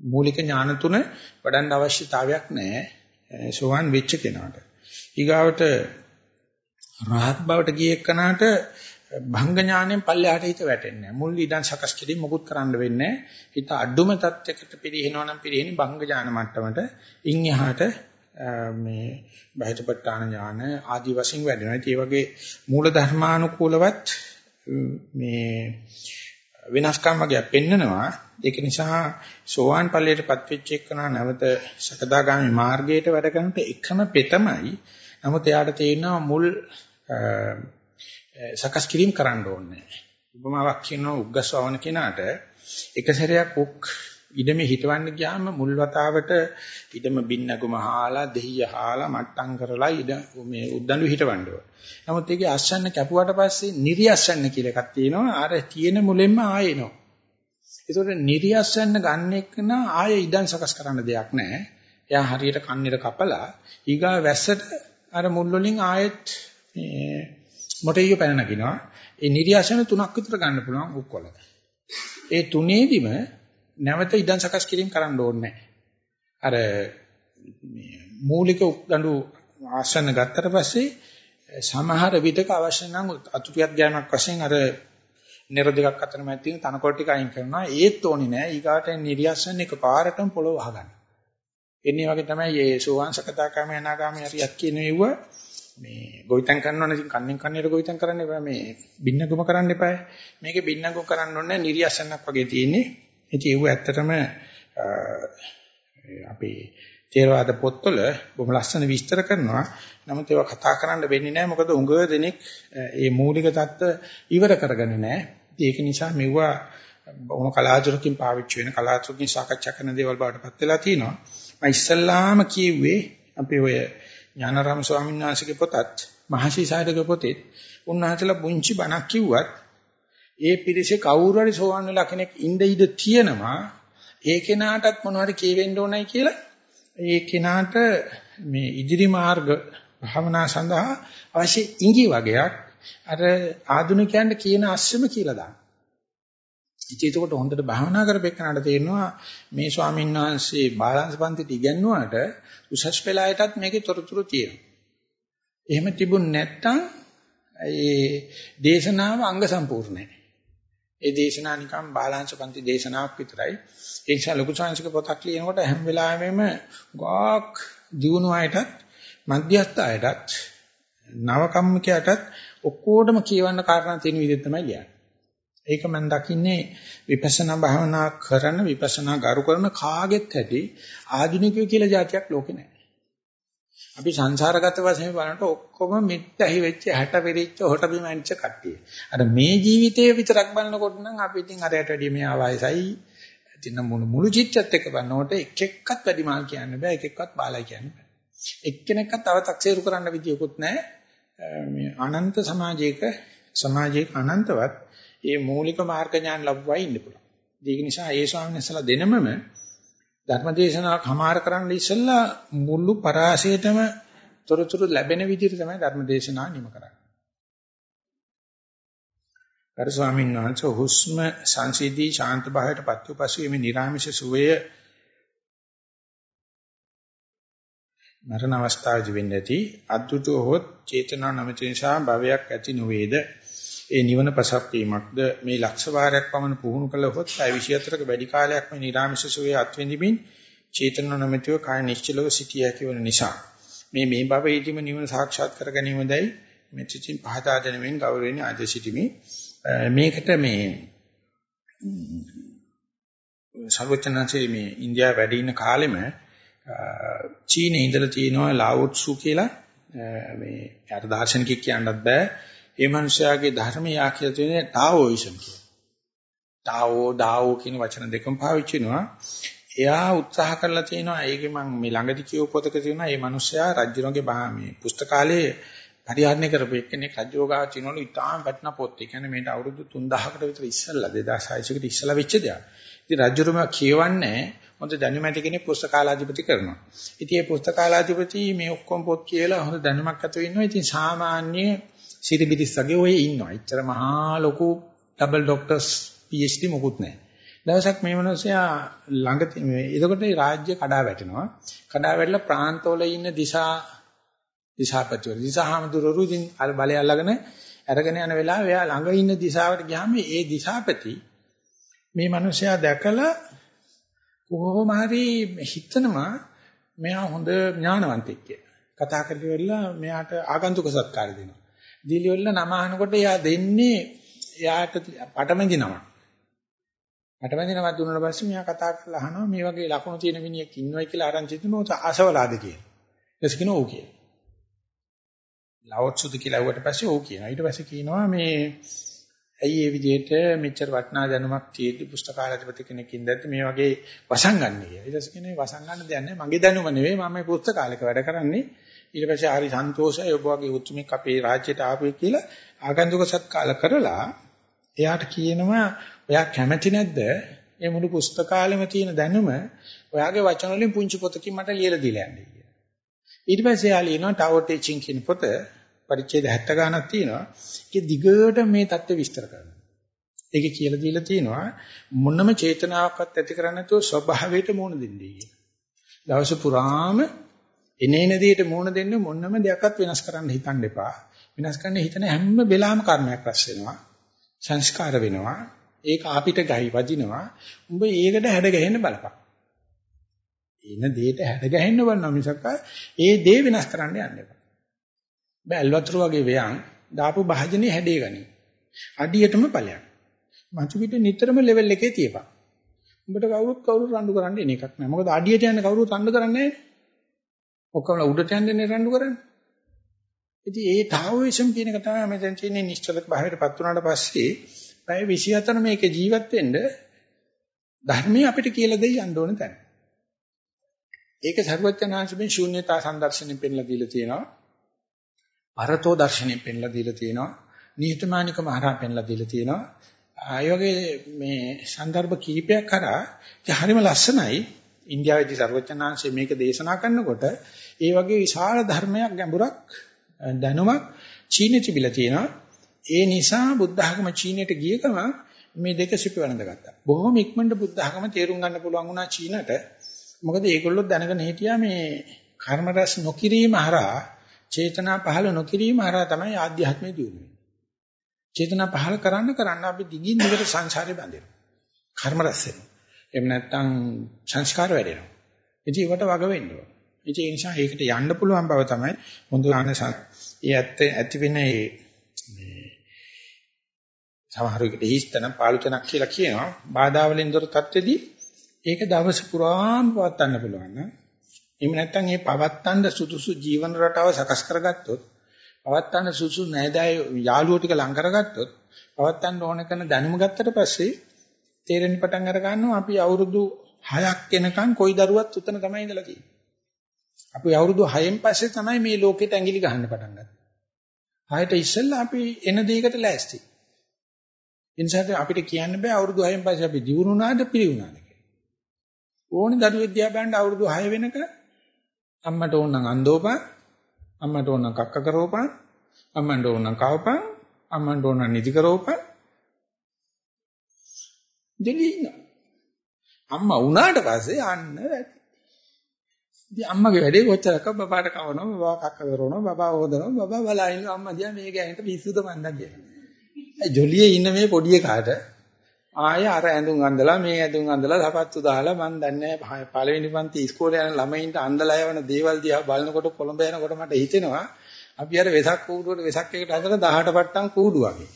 මූලික ඥාන තුන වඩන්න අවශ්‍යතාවයක් නැහැ සෝවාන් වෙච්ච කෙනාට. ඊගාවට රහත් බවට ගිය එක්කනට භංග ඥාණයෙන් පල්ලෙහාට හිත වැටෙන්නේ නැහැ. මුල් ඊඩන් සකස් කිරීම මොකුත් කරන්න වෙන්නේ හිත අඩුම තත්යකට පිරිනවනවා නම් පිරිහෙන්නේ භංග ඥාන මට්ටමට. ඉන් එහාට මේ බහිතපට්ඨාන ඥාන ආදි වශයෙන් වැඩෙනවා. ඒ වගේ මූල ධර්මානුකූලවත් මේ වෙනස්කම් වගේ පෙන්නනවා. ඒක නිසා සෝවාන් ඵලයටපත් වෙච්ච එකනා නැවත සකදාගාමි මාර්ගයට වැඩ කරනට එකම පෙතමයි. නමුත් එයාට තේරෙනවා මුල් සකස් කිරීම කරන්න ඕනේ. උපමාවක් කියනවා උග්ගස්වවන කෙනාට එක සැරයක් උක් ඉඩමේ හිටවන්න ගියාම මුල් වතාවට ඉඩම බින්නගුම හාලා දෙහිය හාලා මට්ටම් කරලා ඉඩ මේ උද්දඬු හිටවන්න ඕන. නමුත් ඒකේ අස්සන්න කැපුවට පස්සේ නිරියස්සන්න කියලා එකක් තියෙනවා. අර තියෙන මුලෙන්ම ආයෙනවා. ඒතකොට නිරියස්සන්න ගන්න එක ආයෙ ඉඩම් සකස් කරන්න දෙයක් නැහැ. එයා හරියට කන්නේට කපලා ඊගා වැස්සට අර මුල් වලින් ආයෙත් මේ මොටෙයිය පැන නගිනවා. ඒ නිර්යාසන තුනක් විතර ගන්න පුළුවන් උක්කොල. ඒ තුනේදිම නැවත ඉදන් සකස් කිරීම කරන්න ඕනේ අර මූලික උක්දඬු ආසන ගත්තට පස්සේ සමහර විටක අවශ්‍ය නම් අතුපියක් ගෑමක් වශයෙන් අර නිර දෙකක් අතර මැද තියෙන තනකොළ ටික අයින් කරනවා. ඒත් ඕනේ නෑ. ඊගාට නිර්යාසන එක පාරටම පොළොව වහගන්න. එන්නේ වගේ තමයි මේ සෝවාන්සකතාකාම යනාගාමී හරියක් කියන ඒව මේ ගොවිතැන් කරනවනේ. ඉතින් කන්නෙන් කන්නේට ගොවිතැන් කරන්න එපා. මේ බින්නගම කරන්න එපා. මේකේ බින්නගම කරන්න ඕනේ නිර්යසනක් වගේ තියෙන්නේ. ඉතින් ඒව ඇත්තටම අපේ තේරවාද පොත්වල බොහොම ලස්සන විස්තර කරනවා. නමුත් ඒවා කතා කරන්න වෙන්නේ නැහැ. මොකද උඟ දෙනෙක් මේ මූලික தত্ত্ব ඉවර කරගන්නේ නැහැ. ඒක නිසා මෙවුවා බොහොම කලාතුරකින් පාවිච්චි වෙන කලාතුරකින් සාකච්ඡා කරන දේවල් බාටපත් වෙලා තිනවා. මම ඉස්සල්ලාම කිව්වේ අපේ ඔය ඥානරාම ස්වාමීන් වහන්සේගේ පොතත් මහසිසාරගේ පොතේ උන්වහන්සේලා පුංචි බණක් කිව්වත් ඒ පිරිසේ කවුරු හරි සෝවන් වෙලා කෙනෙක් ඉඳ ඉඳ තියෙනවා ඒ කෙනාටත් මොනවද කියවෙන්න ඕනයි කියලා ඒ කෙනාට මේ ඉදිරි මාර්ග භාවනා සඳහා අවශ්‍ය ඉඟි වගේක් අර ආධුනිකයන්ට කියන අස්සෙම කියලා දාන්න. ඉතින් ඒකට හොඳට භාවනා කරපෙන්නට තේරෙනවා මේ ස්වාමීන් වහන්සේ බාලාංශ පන්තිට ඉගෙනුවාට උසස් පෙළායටත් මේකේ තොරතුරු තියෙනවා. එහෙම තිබුණ නැත්නම් ඒ දේශනාව අංග සම්පූර්ණයි. ඒ දේශනා නිකම් බාලාංශ පන්ති දේශනාවක් විතරයි. ඒ නිසා ලොකු සංස්කෘතික පොතක් ලියනකොට හැම වෙලාවෙම ගාක් දියුණු අයටත් මධ්‍යස්ථ අයටත් නව කම්මිකයටත් ඔක්කොටම කියවන්න කාරණා තියෙන විදිහ තමයි ලියන්නේ. ඒක මම දකින්නේ විපස්සනා භාවනා කරන විපස්සනා ගරු කරන කාගෙත් ඇති ආධුනිකයෝ කියලා જાතියක් ලෝකේ නැහැ. අපි සංසාරගත වශයෙන් බලනකොට ඔක්කොම මෙත්තහි වෙච්ච හැට පෙරිච්ච හොට බිම ඇනිච්ච කට්ටිය. අර මේ ජීවිතයේ විතරක් බලනකොට නම් අපි ඉතින් අරයට වැඩිය මෙහා වයසයි. ඉතින් මුළු මුළු චිත්තත් එක්ක බලනකොට එක එක්කත් වැඩිමාල් කියන්න බෑ එක එක්කත් බාලයි කියන්න බෑ. එක්කෙනෙක්වත් තව තක්සේරු කරන්න විදියකුත් නැහැ. මේ අනන්ත සමාජයක සමාජයක අනන්තවත් ඒ මූලික මාර්ග ඥාන ලැබුවා ඉන්න පුළුවන්. ඒක නිසා ඒ ස්වාමීන් වහන්සේලා දෙනමම ධර්මදේශනාවක් හමාර කරන්න ඉස්සෙල්ලා මුළු පරාසයටම තොරතුරු ලැබෙන විදිහට තමයි ධර්මදේශනා නිම කරන්නේ. කර ස්වාමීන් වහන්සේ හුස්ම සංසිද්ධි ශාන්ත භාවයට පත්වපසු මේ නිර්ාමිෂ සුවය මරණ අවස්ථාවේදී වෙන්නේ නැති අද්දුතෝ හොත් චේතනා නැමැති නිසා භවයක් ඇති නොවේද ඒ නිවන පසක් වීමක්ද? මේ ලක්ෂ වාරයක් පමණ පුහුණු කළහොත් පැය 24ක වැඩි කාලයක් මේ නිරාමිෂ සුවේ අත්විඳිමින් චේතන නොමැතිව කාය නිශ්චලව සිටිය හැකි වන නිසා. මේ මේ භවයේදීම නිවන සාක්ෂාත් කර ගැනීමදයි මෙත්‍චින් පහදා දෙනමින් ගෞරවයෙන් ආද සිටිමි. මේකට මේ සර්වචනන්සේ මේ ඉන්දියාව වැඩ ඉන්න කාලෙම චීනේ ඉඳලා තියෙනවා ලාවුට්සු කියලා. මේ යාට දාර්ශනිකයෙක් කියන්නත් බෑ. ඒ මනුස්සයාගේ ධර්මයා කියලා තියෙන්නේ ටාවෝයිසම් කියලා. ටාවෝ ඩාවෝ කියන වචන දෙකම පාවිච්චි කරනවා. එයා උත්සාහ කරලා තියෙනවා ඒකේ මම මේ ළඟදි කියව පොතක තියෙනවා මේ මනුස්සයා රජුණගේ මේ පුස්තකාලයේ පරිහරණය කරපු එක්කෙනෙක් රජෝගාව තිනවලු ඉතාම වටිනා පොත්. ඒ කියන්නේ මේට අවුරුදු 3000කට විතර ඉස්සෙල්ලා 2600කට ඉස්සෙල්ලා වෙච්ච දෙයක්. ඉතින් රජුරුම කියවන්නේ හොඳ දැනුම ඇති කෙනෙක් පුස්තකාලාධිපති කරනවා. ඉතින් මේ පුස්තකාලාධිපති මේ ඔක්කොම පොත් කියලා හොඳ දැනුමක් ඇතුව ඉන්නවා. ඉතින් සාමාන්‍ය සිරිබිරිස් වගේ ඔය ඉන්නවා. එච්චර මහා ලොකු ඩබල් ડોක්ටර්ස් PhD මොකුත් නැහැ. දවසක් මේ මිනිස්සයා ළඟ එතකොට මේ රාජ්‍ය කඩා වැටෙනවා. කඩා වැටලා ප්‍රාන්තවල ඉන්න දිශා දිශාපතිවරු දිශාහමදුරු ඉතින් අර බලය අල්ලගෙන අරගෙන යන වෙලාවේ එයා ළඟ ඉන්න දිශාවට ගියාම ඒ දිශාපති මේ මිනිස්සයා දැකලා කොහොම හරි හිතනවා මෙයා හොඳ ඥානවන්තෙක් කියලා. කතා කරලා මෙයාට ආගන්තුක සත්කාර දෙනවා. දීලි වල නම අහනකොට එයා දෙන්නේ එයාට පටමැදි නම. පටමැදි නම දුන්නාට පස්සේ මෙයා කතා කරලා අහනවා මේ වගේ ලකුණු තියෙන මිනිහෙක් ඉන්නවයි කියලා ආරංචි දෙනවා ආසවලාද කියලා. ඊට කියනවා ඕ කියලා. ලවොට්සුද කියලා ඇහුවට පස්සේ ඕ කියනවා. ඊට පස්සේ කියනවා මේ ඇයි මේ විදිහට මෙච්චර වටිනා දැනුමක් තියෙද්දි පුස්තකාලයපති කෙනෙක් ඉඳද්දි මේ වගේ වසංගන්නේ කියලා. ඊට පස්සේ කියන්නේ වසංගන්න දෙයක් නැහැ. මගේ දැනුම නෙවෙයි මම මේ පුස්තකාලයක වැඩ කරන්නේ. ඊට පස්සේ හරි සන්තෝෂයි ඔබ වගේ උතුමෙක් අපේ රාජ්‍යයට ආපුයි කියලා ආගන්තුක සත්කාල කරලා එයාට කියනවා ඔයා කැමති නැද්ද මේ මුළු පුස්තකාලෙම තියෙන දැනුම ඔයාගේ වචන වලින් පුංචි පොතකින් මට ලියලා දීලා යන්න කියලා. ඊට පස්සේ එයා ලියනවා ටවර් ටීචින් කියන පොත පරිච්ඡේද 70 ගණක් තියෙනවා. ඒක දිගට මේ தත්ත්ව විස්තර කරනවා. ඒකේ කියලා දීලා තියෙනවා මොනම චේතනාවක්වත් ඇති කරන්නේ නැතුව ස්වභාවයට මුහුණ දෙන්නේ කියලා. දවස පුරාම එනේන දෙයට මුහුණ දෙන්න මොනම දෙයක්වත් වෙනස් කරන්න හිතන්න එපා. වෙනස් කරන්න හිතන හැම වෙලාවම කර්මයක් රැස් වෙනවා. සංස්කාර වෙනවා. ඒක අපිට ගහයි වදිනවා. උඹ ඒකට හැඩ ගැහෙන්න බලපන්. එන දෙයට හැඩ ගැහෙන්න බලනවා මිසක් ඒ දේ වෙනස් කරන්න යන්න එපා. බැල් වතුර වගේ වයන් දාපු භාජනේ හැඩේ ගනි. අඩියටම ඵලයක්. මතු පිට නිතරම ලෙවල් එකේ තියපන්. උඹට කවුරුත් කවුරුත් රණ්ඩු කරන්න එන එකක් නෑ. මොකද අඩියට යන කවුරුත් රණ්ඩු කරන්නේ නෑ. ඔක්කොම උඩට යන්නේ රණ්ඩු කරන්නේ. ඉතින් ඒ තාවෝයිසම් කියන එක තමයි මෙතෙන් තියෙන්නේ නිශ්චලක භාවයටපත් වුණාට පස්සේ පැය 24 මේක ජීවත් වෙන්න ධර්මයේ අපිට කියලා දෙයි යන්න ඕන තැන. ඒක සර්වඥාන්සෙන් ශූන්‍යතා සංදර්ශනෙන් පෙන්ලා දීලා තියෙනවා. අරතෝ දර්ශනෙන් පෙන්ලා දීලා තියෙනවා. නිහතමානිකම හරහා පෙන්ලා දීලා තියෙනවා. ආය වගේ මේ સંદર્ભ කීපයක් කරා හරිම ලස්සනයි. ඉන්දියාවේදී සර්වඥාන්සේ මේක දේශනා කරනකොට ඒ වගේ විශාල ධර්මයක් ගැඹුරක් දැනුමක් චීනෙ තිබිලා තියෙනවා. ඒ නිසා බුද්ධ ධර්ම චීනෙට ගිය ගමන් මේ දෙක සිපි වළඳගත්තා. බොහොම ඉක්මනට බුද්ධ ධර්ම තේරුම් ගන්න පුළුවන් වුණා චීනට. මොකද ඒගොල්ලෝ දැනගෙන හිටියා මේ කර්ම රැස් නොකිරීම හරහා චේතනා පහළ නොකිරීම හරහා තමයි ආධ්‍යාත්මය දියුණු වෙන්නේ. චේතනා පහළ කරන්න කරන්න අපි දිගින් දිගට සංසාරේ බැඳෙනවා. කර්ම රැස් වෙනවා. එහෙම නැත්නම් සංස්කාර වැඩෙනවා. ඉතින් ඒකට වග වෙන්න ඕන. ඉතින් ඒ නිසා ඒකට යන්න පුළුවන් බව තමයි හොඳ ආනස. ඒ ඇත්ත ඇති වෙන මේ සමහර විට හිස්තන පාළුතනක් කියලා කියනවා. බාධා වලින් දොර තත්ත්වෙදී ඒක දවස පුරාම පවත්වන්න පුළුවන් නම් එහෙම නැත්නම් මේ පවත්තන්න සුදුසු ජීවන රටාව සකස් කරගත්තොත් පවත්තන්න සුදුසු නෑදෑය යාළුවෝ ටික ලං කරගත්තොත් පවත්තන්න ඕන කරන දැනුම ගත්තට පස්සේ තේරෙන්න පටන් අර ගන්නවා අපි අවුරුදු 6ක් වෙනකන් කොයි දරුවත් උතන තමයි ඉඳලා තියෙන්නේ. අපි අවුරුදු 6න් පස්සේ තමයි මේ ලෝකෙට ඇඟිලි ගහන්න පටන් ගත්තේ. 6ට ඉස්සෙල්ලා අපි එන දෙයකට ලෑස්ති. ඉන්සහට අපිට කියන්න බෑ අවුරුදු 6න් පස්සේ අපි දිනුනාද පිළිුණාද ඕනේ දරුවෙක් දිහා බලන්න අවුරුදු 6 වෙනක අම්මට ඕන නම් අන්දෝපන් අම්මට ඕන නම් කක්ක කරෝපන් අම්මන්ට ඕන නම් කවපන් අම්මන්ට ඕන නම් නිදි කරෝපන් දෙලින අම්මා වුණාට පස්සේ අන්න වැඩි ඉතින් අම්මගේ වැඩේ කොච්චරක් බබාට කවනවා බබා කක්ක කරනවා බබා හොදනවා බබා බලලා ඉන්න අම්මා දිහා මේ ගෑනට පිස්සුද මන්දා? කියලා. ජොලියේ ඉන්න මේ පොඩි එකාට ආය අර ඇඳුම් අඳලා මේ ඇඳුම් අඳලා සපත්තු දාලා මන් දන්නේ පළවෙනි පන්ති ඉස්කෝලේ යන ළමයින්ට අඳලා යවන දේවල් දිහා බලනකොට කොළඹ යනකොට මට හිතෙනවා අපි අර වෙසක් කූඩුවට වෙසක් එකට අඳලා 18 පට්ටම් කූඩු වගේ.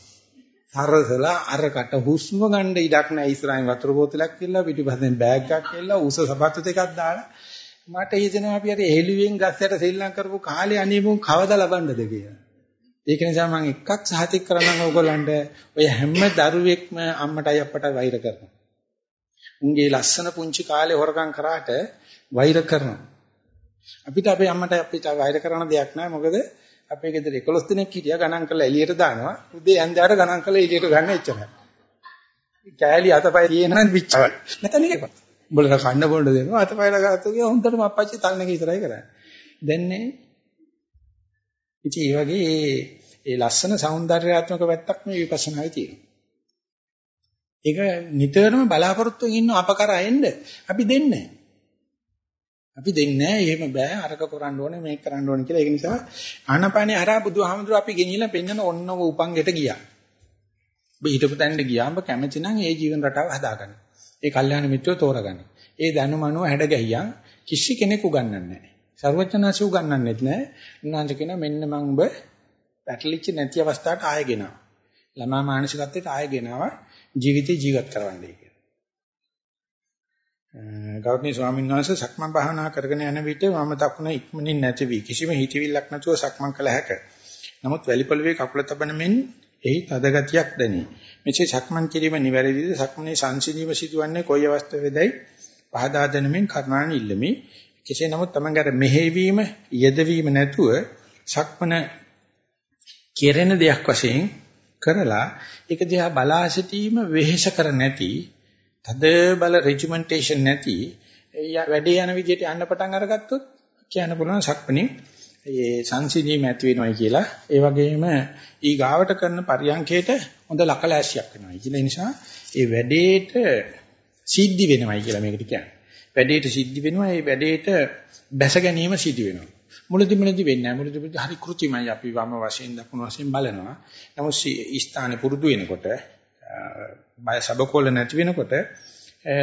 සරසලා අරකට හුස්ම ගන්න ඉඩක් නැහැ. ඉස්සරහින් වතුර බෝතලයක් කියලා පිටිපස්සෙන් බෑග් එකක් කියලා උස සපත්තු දෙකක් දාලා මට හිතෙනවා අපි අර හෙළුවෙන් ගස්සට සෙල්ලම් කරපු කාලේ අනේමුන් කවදා ලබන්නද කියලා. ඒක නිසා මම එකක් සහතික කරන්නම් ඕගොල්ලන්ට ඔය හැම දරුවෙක්ම අම්මටයි අප්පටයි වෛර කරනවා. උන්ගේ ලස්සන පුංචි කාලේ හොරකම් කරාට වෛර කරනවා. අපිට අපේ අම්මට අපිට වෛර කරන දෙයක් නැහැ. මොකද අපේ ගෙදර 11 දෙනෙක් හිටියා ගණන් කරලා එළියට දානවා. උදේ ඇඳාට ගණන් කරලා එළියට ගන්න එච්චරයි. කෑලි අතපය තියෙනවා විච්චවල. නැතන එකපත්. උඹලට කන්න බොන්න දෙනවා අතපයල ගත්තොත් ගියා හොඳටම අපච්චි තන්නක ඉතරයි කරන්නේ. දැන් නේ ඉතින් ඒ වගේ ඒ ලස්සන సౌందర్యාත්මක පැත්තක් මේ විපස්සනාවේ තියෙනවා. ඒක නිතරම බලාපොරොත්තු වෙන්න අප කරා එන්න අපි දෙන්නේ අපි දෙන්නේ එහෙම බෑ අරක කරන්න ඕනේ මේක කරන්න ඕනේ කියලා. ඒක නිසා ආනපානේ අරා බුදුහාමුදුර අපි ගෙනියලා පෙන්නන ඔන්නව උපංගෙට ගියා. ඔබ හිටපු තැනට ගියාම කැමති නම් ඒ ජීවන රටාව හදාගන්න. ඒ කල්යාණ මිත්‍රව තෝරගන්න. ඒ දැනුම අනුව හැඩ ගැහියන් කිසි කෙනෙකු ගන්නන්නේ නැහැ. ਸਰවඥාසි උගන්වන්නෙත් නෑ. උන්වහන්සේ කියනවා මෙන්න මං ඔබ පැටලිච්ච නැති අවස්ථාවට ආයෙ ගෙනාවා. ළමා මානසිකත්වයට ආයෙ ගෙනාවා ජීවිතේ ජීවත් කරවන්නයි කියලා. ගෞරවනීය ස්වාමීන් වහන්සේ සක්මන් භාවනා කරගෙන යන විට මම දකුණ ඉක්මනින් නැති වී කිසිම හිතවිල්ලක් නැතුව සක්මන් කළ හැක. නමුත් වැලි පොළවේ කකුල තබන මෙන් එහි තද ගතියක් දැනේ. මෙසේ සක්මන් කිරීම නිවැරදිද සක්මනේ සංසිඳීම සිදුවන්නේ කොයි අවස්ථාවේදයි පහදා දෙනමින් කර්ණාන ඉල්ලමි. කෙසේ නමුත් තමන්ගේ අර මෙහෙවීම යෙදවීම නැතුව සක්මන කෙරෙන දෙයක් වශයෙන් කරලා ඒක දිහා බලා සිටීම වෙහෙස කර නැති තද බල රෙජිමෙන්ටේෂන් නැති වැඩේ යන විදිහට යන්න පටන් අරගත්තොත් කියන්න පුළුවන් සක්මණේ ඒ සංසිඳීම ඇති වෙනවයි කියලා ඒ වගේම ඊ ගාවට කරන පරියන්කේට හොඳ ලකලෑසියක් වෙනවයි කියලා නිසා ඒ වැඩේට සිද්ධි වෙනවයි කියලා මේකට කියන්නේ. වැඩේට සිද්ධි වෙනවා ඒ වැඩේට බැස ගැනීම සිදු වෙනවා. මුලදි මුලදි වෙන්නේ නැහැ. මුලදි මුලදි හරි කෘතිමයි අපි වම වශයෙන් දකුණු වශයෙන් බලනවා. නමුත් ස්ථානේ පුරුදු වෙනකොට බය සබකොල නැති වෙනකොට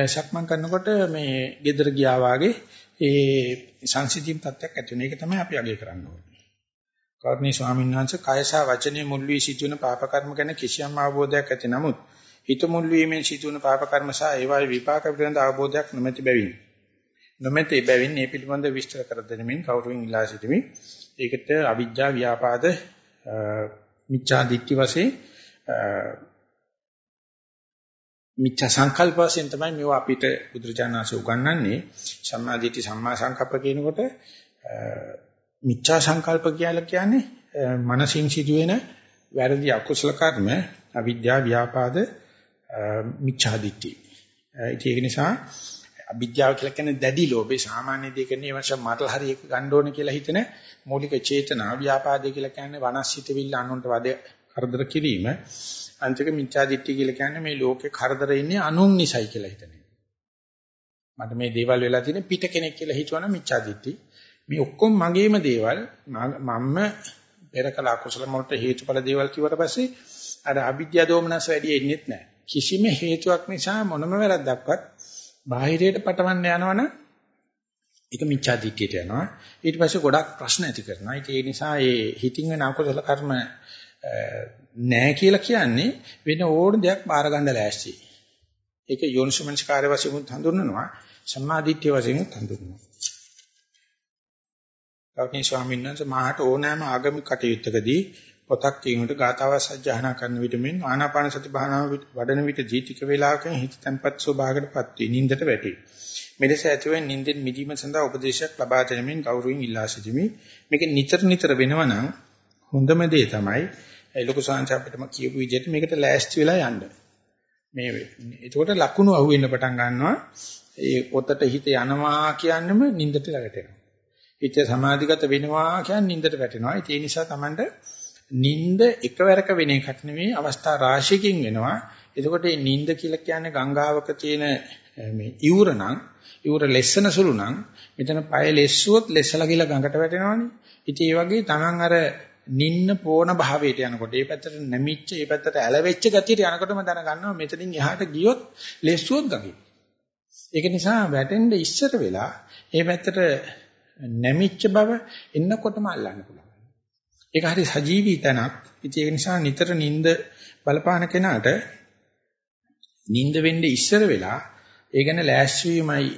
සක්මන් කරනකොට මේ gedara ගියා වාගේ ඒ සංසිද්ධිම් තත්ත්වයක් ඇති වෙන එක තමයි අපි අගය කරන්න ඕනේ. කර්ණී ස්වාමීන් වහන්සේ කයසා වචනේ මුල් වී සිටින පාප කර්ම ගැන කිසියම් අවබෝධයක් ඇති නමුත් හිත මුල් වීමෙන් සිටින පාප කර්ම සහ ඒවායේ විපාක පිළිබඳ අවබෝධයක් නොමැති බැවින් නොමැති බැවින් මේ පිළිබඳ විස්තර කර දෙනමින් කවුරුන් ඉල්ලා සිටිමි. ඒකට අවිජ්ජා ව්‍යාපාද මිච්ඡා දිට්ඨි වශයෙන් මිච්ඡා සංකල්ප වශයෙන් තමයි මේවා අපිට බුදුරජාණන්සේ උගන්වන්නේ. සම්මා දිට්ඨි සම්මා සංකප්ප කියනකොට මිච්ඡා සංකල්ප කියලා කියන්නේ මනසින් සිදුවෙන වැරදි අකුසල කර්ම අවිද්‍යාව ව්‍යාපාද මිච්ඡා දිට්ඨි. ඒක නිසා අවිද්‍යාව කියලා කියන්නේ දැඩි ලෝභේ සාමාන්‍ය දෙයක නෙවෙයි මටල හරි එක ගන්න ඕනේ කියලා හිතන මූලික චේතනා ව්‍යාපාදේ කියලා කියන්නේ වනස්සිතවිල්ල අනුන්ට වද කරදර කිරීම අන්තික මිච්ඡා දිට්ඨිය කියලා කියන්නේ මේ ලෝකේ කරදර ඉන්නේ අනුන් නිසයි කියලා හිතන එක. මට මේ දේවල් වෙලා තියෙන පිට කෙනෙක් කියලා හිතවනම් මිච්ඡා දිට්ඨි. මේ ඔක්කොම මගේම දේවල් මම පෙර කළ අකුසල වලට හේතුඵල දේවල් කිව්වට පස්සේ අර අවිද්‍යාව දෝමනස් වැඩි එන්නේත් නැහැ. කිසිම හේතුවක් නිසා මොනම වැරද්දක්වත් බාහිරයට පටවන්න යනවනම් ඒක මිච්ඡා දිට්ඨියට යනවා. ඊට පස්සේ ගොඩක් ප්‍රශ්න ඇති කරනවා. ඒ නිසා ඒ හිතින් වෙන අකුසල කර්ම නෑ කියලා කියන්නේ වෙන ඕන දෙයක් බාර ගන්න ලෑස්ති. ඒක යෝනිසමනස්කාරය වශයෙන් හඳුන්වනවා සම්මාදිට්ඨිය වශයෙන් හඳුන්වනවා. ගෞතම ස්වාමීන් වහන්සේ මාහට ඕනෑම ආගමික කටයුත්තකදී පොතක් කියනකොට ගාතාව සජ්ජහනා කරන විට මෙන් ආනාපාන සති භාවනාව වඩන විට ජීතික වේලාවක හිත තැන්පත් ස්වභාවයකටපත් වී නින්දට වැටේ. මෙලෙස ඇතිවෙන නින්දෙන් මිදීම සඳහා උපදේශයක් ලබා දෙනමින් ගෞරවයෙන් ඉල්ලා සිටිමි. මේක නිතර නිතර වෙනවා නම් හොඳම දේ තමයි ඒ ලොකු සංහස අපිටම කියපු විදිහට මේකට ලෑස්ති වෙලා යන්න. මේ එතකොට ලකුණු අහුවෙන්න පටන් ගන්නවා. ඒ පොතට හිත යනවා කියන්නේම නින්දට වැටෙනවා. හිත සමාධිගත වෙනවා කියන්නේ නින්දට වැටෙනවා. ඒ නිසා Tamanට නින්ද එකවරක වෙන එකක් නෙවෙයි අවස්ථා රාශියකින් වෙනවා. එතකොට මේ නින්ද කියලා කියන්නේ ගංගාවක තියෙන මේ ඉවුර නම් ඉවුර lessන සුළු නම් මෙතන පය lessුවොත් lessලා ගිහලා ගඟට වැටෙනවනේ. ඉතින් ඒ වගේ Taman අර නින්න පෝන භාවයට යනකොට ඒ පැත්තට නැමිච්ච ඒ පැත්තට ඇලවෙච්ච ගතියට යනකොටම දැනගන්නවා මෙතනින් එහාට ගියොත් ලෙස්සුවොත් ගගේ. ඒක නිසා වැටෙන්න ඉස්සර වෙලා ඒ පැත්තට නැමිච්ච බව එන්නකොටම අල්ලන්න පුළුවන්. ඒක හරි සජීවී තැනක්. ඉතින් ඒක නිසා නිතර නිින්ද බලපාන කෙනාට නිින්ද වෙන්නේ ඉස්සර වෙලා ඒ ගැන ලෑස්ති වීමයි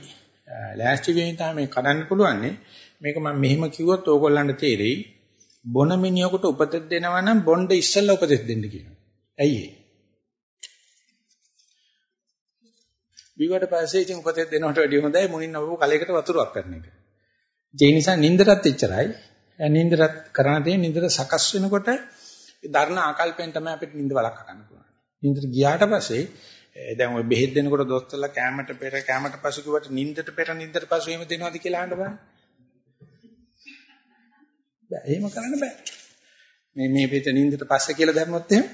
ලෑස්ති වීම තමයි කඩන්න පුළුවන්. මේක මම මෙහෙම කිව්වොත් ඕගොල්ලන්ට තේරෙයි. බොන මිනිහෙකුට උපදෙස් දෙනවා නම් බොණ්ඩ ඉස්සෙල්ලා උපදෙස් දෙන්න කියනවා. ඇයි ඒ? විවට පස්සේ ඉතින් උපදෙස් දෙනවට වැඩිය හොඳයි මුණින් නවපු කලයකට වතුරක් කරන එක. ඒ නිසා නින්දරත් එච්චරයි. නින්දරත් කරණ තියෙන නින්දර සකස් වෙනකොට ධර්ණ ආකල්පෙන් තමයි අපිට නින්ද වළක්ව ගන්න පුළුවන්. නින්දර ගියාට පස්සේ දැන් ඔය බෙහෙත් දෙනකොට දොස්තරලා කැමරට පෙර කැමරට පසු කිව්වට නින්දට පෙර නින්දට පසු එහෙම දෙනවද කියලා අහන්න බෑ. බෑ එහෙම කරන්න බෑ. මේ මේ පිට නින්දට පස්සේ කියලා දැම්මොත් එහෙම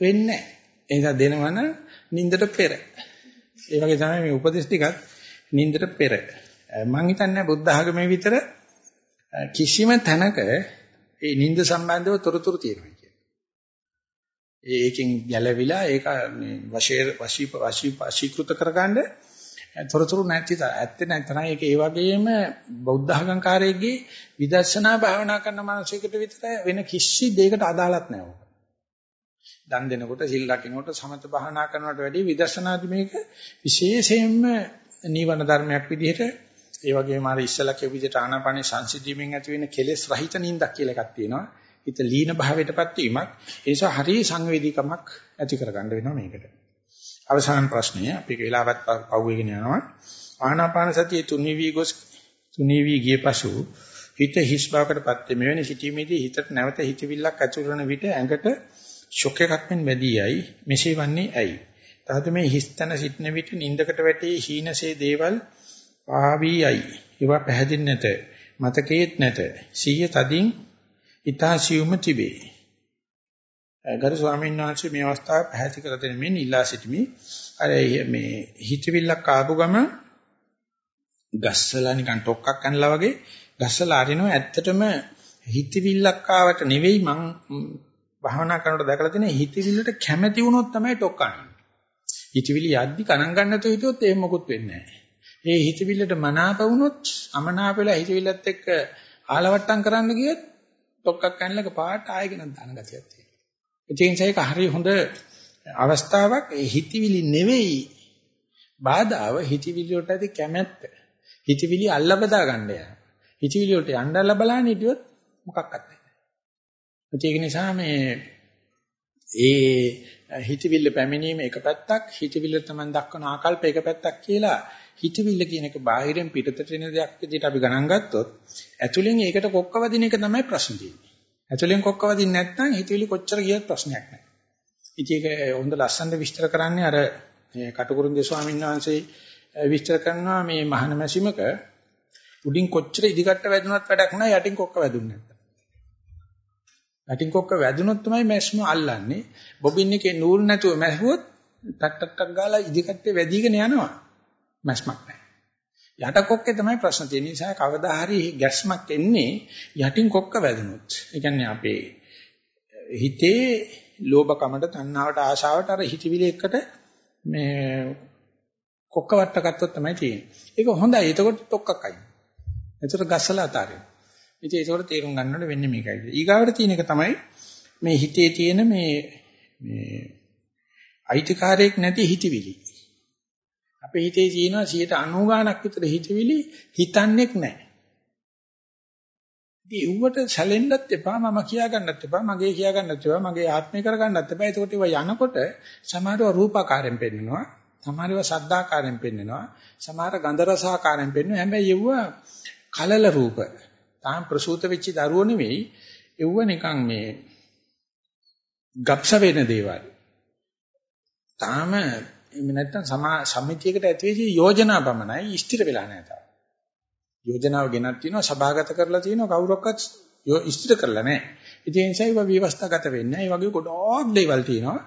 වෙන්නේ නැහැ. ඒ නිසා දෙනවන නින්දට පෙර. ඒ වගේ තමයි මේ උපදේශ ටිකත් නින්දට පෙර. මම හිතන්නේ බුද්ධ ආගමේ විතර කිසිම තැනක ඒ නින්ද සම්බන්ධව තොරතුරු තියෙනවා කියන්නේ. ඒකෙන් ගැලවිලා ඒක මේ වශී වශී වශී වශීකృత කරගන්න තොරතුරු නැති ඇත්තේ නැත්නම් ඒක ඒ වගේම බෞද්ධ අහංකාරයේගේ විදර්ශනා භාවනා කරන මානසිකට විතර වෙන කිසි දෙයකට අදාළක් නැහැ. දන් දෙනකොට සිල් රකින්නකොට සමත භාවනා කරනවට වැඩිය විදර්ශනාදි මේක විශේෂයෙන්ම නීවරණ ධර්මයක් විදිහට ඒ වගේම අර ඉස්සලා කියපු විදිහට ආනාපානේ සංසිද්ධියමින් ඇති වෙන කෙලෙස් රහිත නිින්දක් කියලා එකක් තියෙනවා. හිත ලීන භාවයටපත් වීමක් ඒ නිසා හරිය සංවේදීකමක් ඇති කරගන්න වෙනවා මේකට. අවසාන ප්‍රශ්නය අපි වෙලාවත් පවුවේගෙන යනවා. ආනාපාන සතිය තුනිවි ගොස් තුනිවි ගිය පසු හිත හිස් බවකටපත් මෙවැනි සිටීමේදී හිතට නැවත හිතවිල්ලක් ඇතුළු වන විට ඇඟට ෂොක් එකක් මෙන් වැඩි යයි. මෙසේ වන්නේ ඇයි? තහත මේ හිස්තන සිටන විට නින්දකට වැටී හීනසේ දේවල් ආවී යයි. ඒවා පැහැදිලි නැත. මතකයේත් නැත. සිහිය තදින් ඊතාසියුම තිබේ. ගරු ස්වාමීන් වහන්සේ මේ අවස්ථාව පැහැදිලි කර දෙන්න මෙන්න ඉල්ලා සිටිමි. අර මේ හිතවිල්ලක් ආපු ගම ගස්සලා නිකන් ටොක්ක්ක් කනලා වගේ ගස්සලා අරිනවා ඇත්තටම හිතවිල්ලක් ආවට නෙවෙයි මං භාවනා කරනකොට දැකලා තියෙන හිතවිල්ලට කැමැති වුණොත් තමයි ටොක්ක් කන්නේ. හිතවිලි යද්දි කනං ගන්නතෝ හිතුවොත් එහෙම මොකුත් වෙන්නේ නැහැ. ඒ හිතවිල්ලට මනාප වුණොත් අමනාප වෙලා හිතවිල්ලත් එක්ක ආලවට්ටම් කරන්න ගියොත් ඩොක්කක් කන්නලක පාට ආයෙගෙන දාන ගතියක් තියෙනවා. ඒ නිසා ඒක හරිය හොඳ අවස්ථාවක් ඒ හිතවිලි නෙවෙයි බාධාව හිතවිලි වලට ඇති කැමැත්ත. හිතවිලි අල්ල බදා ගන්න යන. හිතවිලි වලට යන්නලා බලන්න හිටියොත් මොකක්වත් නැහැ. ඒක නිසා මේ ඒ හිතවිල්ල පැමිණීම එක පැත්තක් හිතවිල්ල තමයි දක්වන ආකල්ප එක පැත්තක් කියලා හිතවිල්ල කියන එක බාහිරෙන් පිටතට එන දෙයක් විදිහට අපි ගණන් ගත්තොත් ඇතුලෙන් ඒකට කොක්ක වදින එක තමයි ප්‍රශ්න තියෙන්නේ. ඇතුලෙන් කොක්ක වදින්නේ නැත්නම් හිතවිලි කොච්චර ගියත් ප්‍රශ්නයක් නැහැ. ඉතින් ඒක හොඳ ලස්සනට විස්තර කරන්නේ අර කටුකුරුන්ගේ ස්වාමීන් වහන්සේ විස්තර කරනවා මේ මහාන මැසිමක උඩින් කොච්චර ඉදිකට වැදුනත් වැඩක් නැහැ යටින් කොක්ක වැදුන්නේ නැත්නම්. යටින් කොක්ක වැදුනොත් තමයි මැස්ම අල්ලන්නේ. බොබින් එකේ නූල් නැතුව මැහුවොත් ටක් ටක් ටක් ගාලා ඉදිකට්ටේ වැදීගෙන යනවා. මැස්මක් නැහැ. යට කොක්කේ තමයි ප්‍රශ්න තියෙන නිසා කවදා හරි ගැස්මක් එන්නේ යටින් කොක්ක වැදුනොත්. ඒ කියන්නේ අපේ හිතේ ලෝභකමට, තණ්හාවට, ආශාවට අර හිතවිලි එක්කට මේ කොක්ක වට ගත්තොත් තමයි තියෙන්නේ. ඒක හොඳයි. එතකොට තොක්කක් අයින්. එතකොට ගස්සලා අතාරින්න. ඉතින් ඒකට තේරුම් ගන්නකොට වෙන්නේ මේකයි. ඊගාවට තියෙන එක තමයි මේ හිතේ තියෙන මේ මේ අයිතිකාරයක් නැති හිතවිලි. අපේ හිතේ තියෙනවා 90 ගාණක් විතර හිතවිලි හිතන්නේක් නැහැ. ඉතින් ඌවට සැලෙන්නත් එපා මම කියා ගන්නත් එපා මගේ කියා ගන්නත් එපා මගේ ආත්මය කර ගන්නත් එපා. ඒකට ඒවා යනකොට සමහරව රූපාකාරයෙන් පෙන්නනවා. සමහරව ශබ්දාකාරයෙන් පෙන්නනවා. සමහර ගන්ධ රසාකාරයෙන් පෙන්නනවා. හැබැයි ඒව කලල රූප. තාම ප්‍රසූත වෙච්ච දරුවෝ නෙවෙයි. ඒව නිකන් මේ ගබ්ස වෙන දේවල්. තාම එහෙම නැත්නම් සමා සමිතියකට ඇතුලේ යෝජනා පමණයි ස්ථිර වෙලා නැහැ තාම. යෝජනාව ගෙනත් තියෙනවා සභාගත කරලා තියෙනවා කවුරක්වත් ස්ථිර කරලා නැහැ. ඉතින් ඒ නිසා ඒවා විවස්ථාගත වෙන්නේ නැහැ. ඒ වගේ ගොඩක් දේවල් තියෙනවා.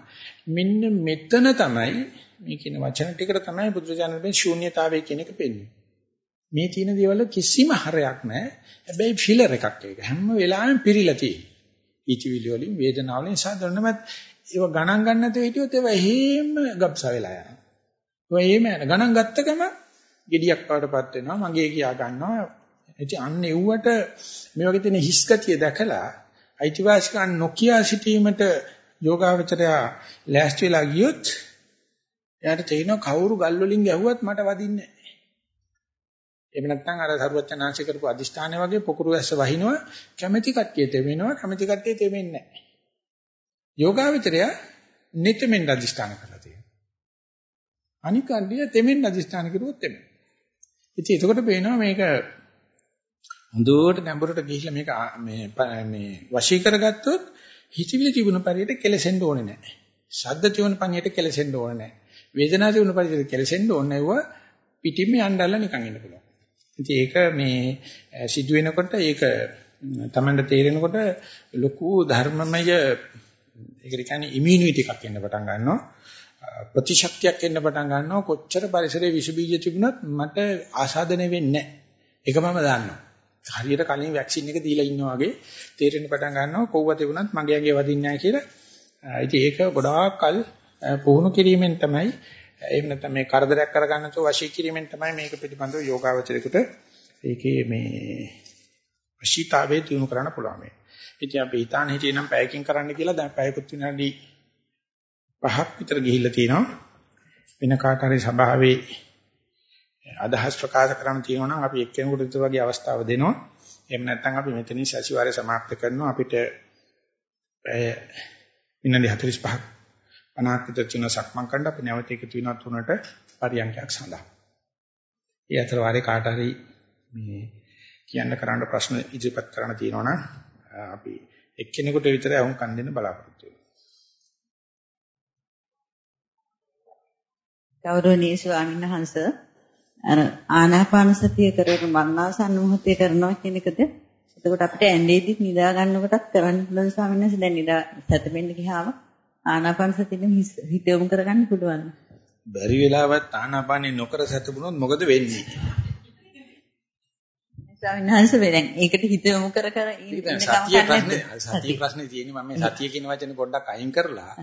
මෙන්න මෙතන තමයි මේ කියන වචන ටිකට තමයි බුදුරජාණන් වහන්සේ ශූන්‍යතාවය කියන එක පෙන්වන්නේ. මේ තියෙන දේවල් කිසිම හරයක් නැහැ. හැබැයි ෆිලර් එකක් ඒක. හැම වෙලාවෙම පිරීලා තියෙන්නේ. ඉතිවිලි වලින් වේදනාව වලින් සාධරණවත් ඒව ගණන් ගන්න නැතුව හිටියොත් ඒව එහෙම ගබ්ස වෙලා යනවා. ඒව එහෙම යන ගණන් ගත්ත ගම gediyak වඩටපත් වෙනවා මගේ කියා ගන්නවා. ඉතින් අන්න එව්වට මේ වගේ තියෙන හිස් ගතිය දැකලා අයිතිවාසිකම් නොකිය සිටීමට යෝගාවචරය ලෑස්ති වෙලා ගියොත් එයාට තේිනවා කවුරු ගල් වලින් ගැහුවත් මට වදින්නේ නැහැ. එහෙම නැත්නම් අර සරුවචනාංශ කරපු අදිෂ්ඨානය වගේ පොකුරු ඇස්ස වහිනවා කැමැති කට්ටිය තෙමෙනවා කැමැති කට්ටිය තෙමෙන්නේ නැහැ. යෝගාවචරය නිතෙමින් අධිෂ්ඨාන කරලා තියෙනවා. අනික අඩිය තෙමින් අධිෂ්ඨාන කරුවොත් එමෙ. ඉතින් එතකොට පේනවා මේක හොඳට ගැඹුරට ගිහිල්ලා මේක මේ මේ වශී කරගත්තොත් හිතවිලි තිබුණ පරියට කෙලසෙන්න ඕනේ නැහැ. ශබ්ද තිබුණ පරියට කෙලසෙන්න ඕනේ නැහැ. වේදනාව තිබුණ පරියට කෙලසෙන්න ඕනේ නැවුව පිටින්ම යන්නදල්ලා නිකන් ඉන්න පුළුවන්. ඉතින් ඒක මේ සිදු වෙනකොට ඒක තමන්ට තේරෙනකොට ලොකු ධර්මමය ඒකට කියන්නේ ඉමුනිටි එකක් එන්න පටන් ගන්නවා. ප්‍රතිශක්තියක් එන්න පටන් ගන්නවා. කොච්චර පරිසරයේ විස බීජ තිබුණත් මට ආසාදනය වෙන්නේ නැහැ. ඒක මම දන්නවා. හරියට කලින් වැක්සින් එක දීලා ඉන්නා වගේ තේරෙන්න පටන් ගන්නවා කොව්ව තිබුණත් මගේ ඇඟේ වදින්නේ නැහැ කියලා. ඉතින් ඒක ගොඩාක් කල් පුහුණු කිරීමෙන් තමයි එහෙම නැත්නම් මේ කරදරයක් කරගන්න තෝ වශී කිරීමෙන් තමයි මේක පිළිබඳව යෝගාවචරයකට ඒකේ මේ වශීතාවයේ දිනු කරන්න පුළුවන් මේ. ඉතින් අපි හිතාන හිටියේ නම් පැයකින් කරන්න කියලා දැන් පැයකුත් විනාඩි 5ක් විතර ගිහිල්ලා තිනවා. වෙන කාට හරි සභාවේ අදහස් ප්‍රකාශ කරන්න තියෙනවා නම් අපි එක්කෙනෙකුට විතර වගේ අවස්ථාව දෙනවා. එහෙම නැත්නම් අපි මෙතනින් සැසිවාරය સમાપ્ત කරනවා. අපිට පැය විනාඩි 45ක් 50ක් විතර තුන සක්මන් කරන්න අපි නැවත එකතු වෙනවා තුනට පරියන්කයක් සඳහා. ඒ අතර වාරේ කාට හරි මේ කියන්න කරන්න ප්‍රශ්න ඉදිරිපත් කරන්න තියෙනවා නම් අපි එක්කෙනෙකුට විතර අහුම් කන් දෙන්න බලාපොරොත්තු වෙනවා. ගෞරවනීය ස්වාමීන් වහන්සේ අර ආනාපාන සතිය කරන මරණාසන්න මොහොතේ කරනවා කියන එකද එතකොට අපිට ඇඳේදිත් නිදා ගන්නකොටත් කරන්න පුළුවන් ස්වාමීන් වහන්සේ දැන් නිදා සැතපෙන්න ගියාම ආනාපාන සතියෙන් හිත යොමු කරගන්න පුළුවන්. බැරි වෙලාවත් ආනාපානේ නොකර සැතපුණොත් මොකද වෙන්නේ? ස්වාමීන් වහන්සේ දැන් ඒකට හිත යොමු කර කර ඉන්න සතිය ප්‍රශ්නේ සතිය ප්‍රශ්නේ තියෙන්නේ මම මේ සතිය කියන වචනේ පොඩ්ඩක් අයින් කරලා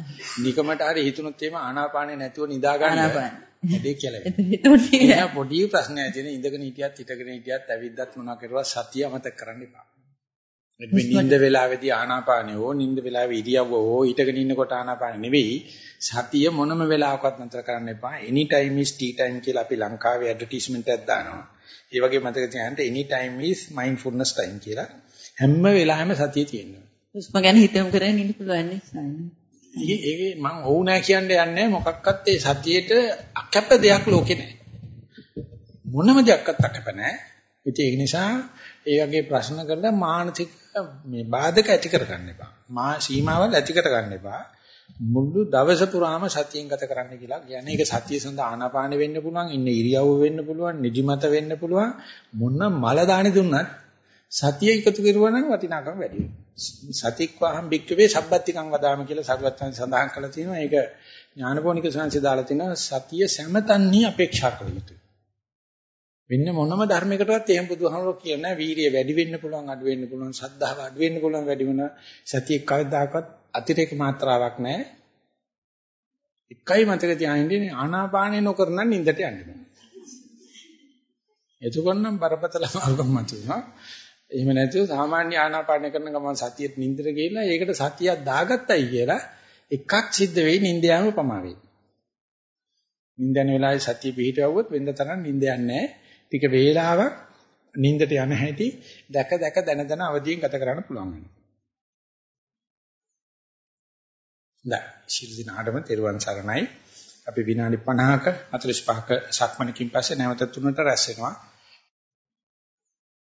නිකමට හරි හිතුනොත් එහෙම ආනාපානේ නැතුව නිදා ගන්න. වැඩේ කියලා වෙනවා. පොඩි ප්‍රශ්නයක් තියෙන ඉඳගෙන හිටියත් හිටගෙන හිටියත් ඇවිද්දත් මොනවා කරුවා සතිය අමතක කරන්න එපා. මේ නිින්ද වෙලාවේදී ආනාපානේ හෝ නිින්ද වෙලාවේ ඉරියව්ව හෝ හිටගෙන ඉන්නකොට ආනාපානේ නෙවෙයි. සතිය මොනම වෙලාවකවත් නතර කරන්න එපා. any time is tea time කියලා අපි ලංකාවේ ඇඩ්වර්ටයිස්මන්ට් එකක් දානවා. ඒ වගේ මතක තියාගන්න any time is mindfulness time කියලා හැම වෙලාවෙම සතිය තියෙනවා. හුස්ම ගැන හිතමු කරගෙන ඉන්න පුළුවන් නේ ඒකේ මම ඔව් නෑ කියන්නේ යන්නේ මොකක්වත් ඒ සතියේට අකැප දෙයක් ලෝකේ නෑ. මොනම දෙයක්වත් අකැප නෑ. ඉතින් ඒක නිසා ඒ වගේ ප්‍රශ්න කරලා මානසික මේ බාධක ඇති කරගන්න එපා. මා සීමාවල් ඇති කරගන්න එපා. මුළු දවස පුරාම සතියෙන් ගත කරන්න කියලා කියන්නේ. ඒක සතිය සඳහා ආනාපාන වෙන්න පුළුවන් ඉන්න ඉරියව්ව වෙන්න පුළුවන් නිදිමත වෙන්න පුළුවන්. මොන මල දානි දුන්නත් සතිය එකතු කරුවා නම් වටිනාකම වැඩි වෙනවා. සතික්වාහම් බික්කවේ සබ්බත්තිකං වදාම කියලා සරුවත්යන් සඳහන් කරලා තියෙනවා. ඒක ඥානපෝනික සංසය දාලා තිනවා සතිය සෑමතන්හි අපේක්ෂා කළ යුතුයි. වෙන්න මොනම ධර්මයකටවත් එහෙම බුදුහාමුදුරුවෝ කියන්නේ වීරිය වැඩි වෙන්න පුළුවන් අඩු වෙන්න පුළුවන් සද්ධාව අඩු වෙන්න පුළුවන් වැඩි වෙන සතිය කවදාකවත් අතිරේක මාත්‍රාවක් නැහැ. එකයි මතක තියාගන්න ආනාපානේ නොකරන නින්දට යන්න බෑ. එතකොට නම් බරපතල මාර්ගම් මතුවෙනවා. එහෙම නැතුව සාමාන්‍ය ආනාපානය කරන ගමන් සතියෙත් නින්දට ගිහිල්ලා ඒකට සතියක් දාගත්තයි කියලා එකක් සිද්ධ වෙයි නින්ද යාම පමා වෙයි. නින්දන වෙලාවේ සතිය පිහිටවුවොත් වෙනද තරම් නින්ද යන්නේ නැහැ. ටික වේලාවක් නින්දට යන හැටි දැක දැක දන දන අවදියෙන් ගත කරන්න පුළුවන් වෙනවා. දැන් ශිල් දිනාටම තෙරුවන් සරණයි. අපි විනාඩි 50ක 45ක සක්මණකින් පස්සේ නැවත තුනට රැස් වෙනවා.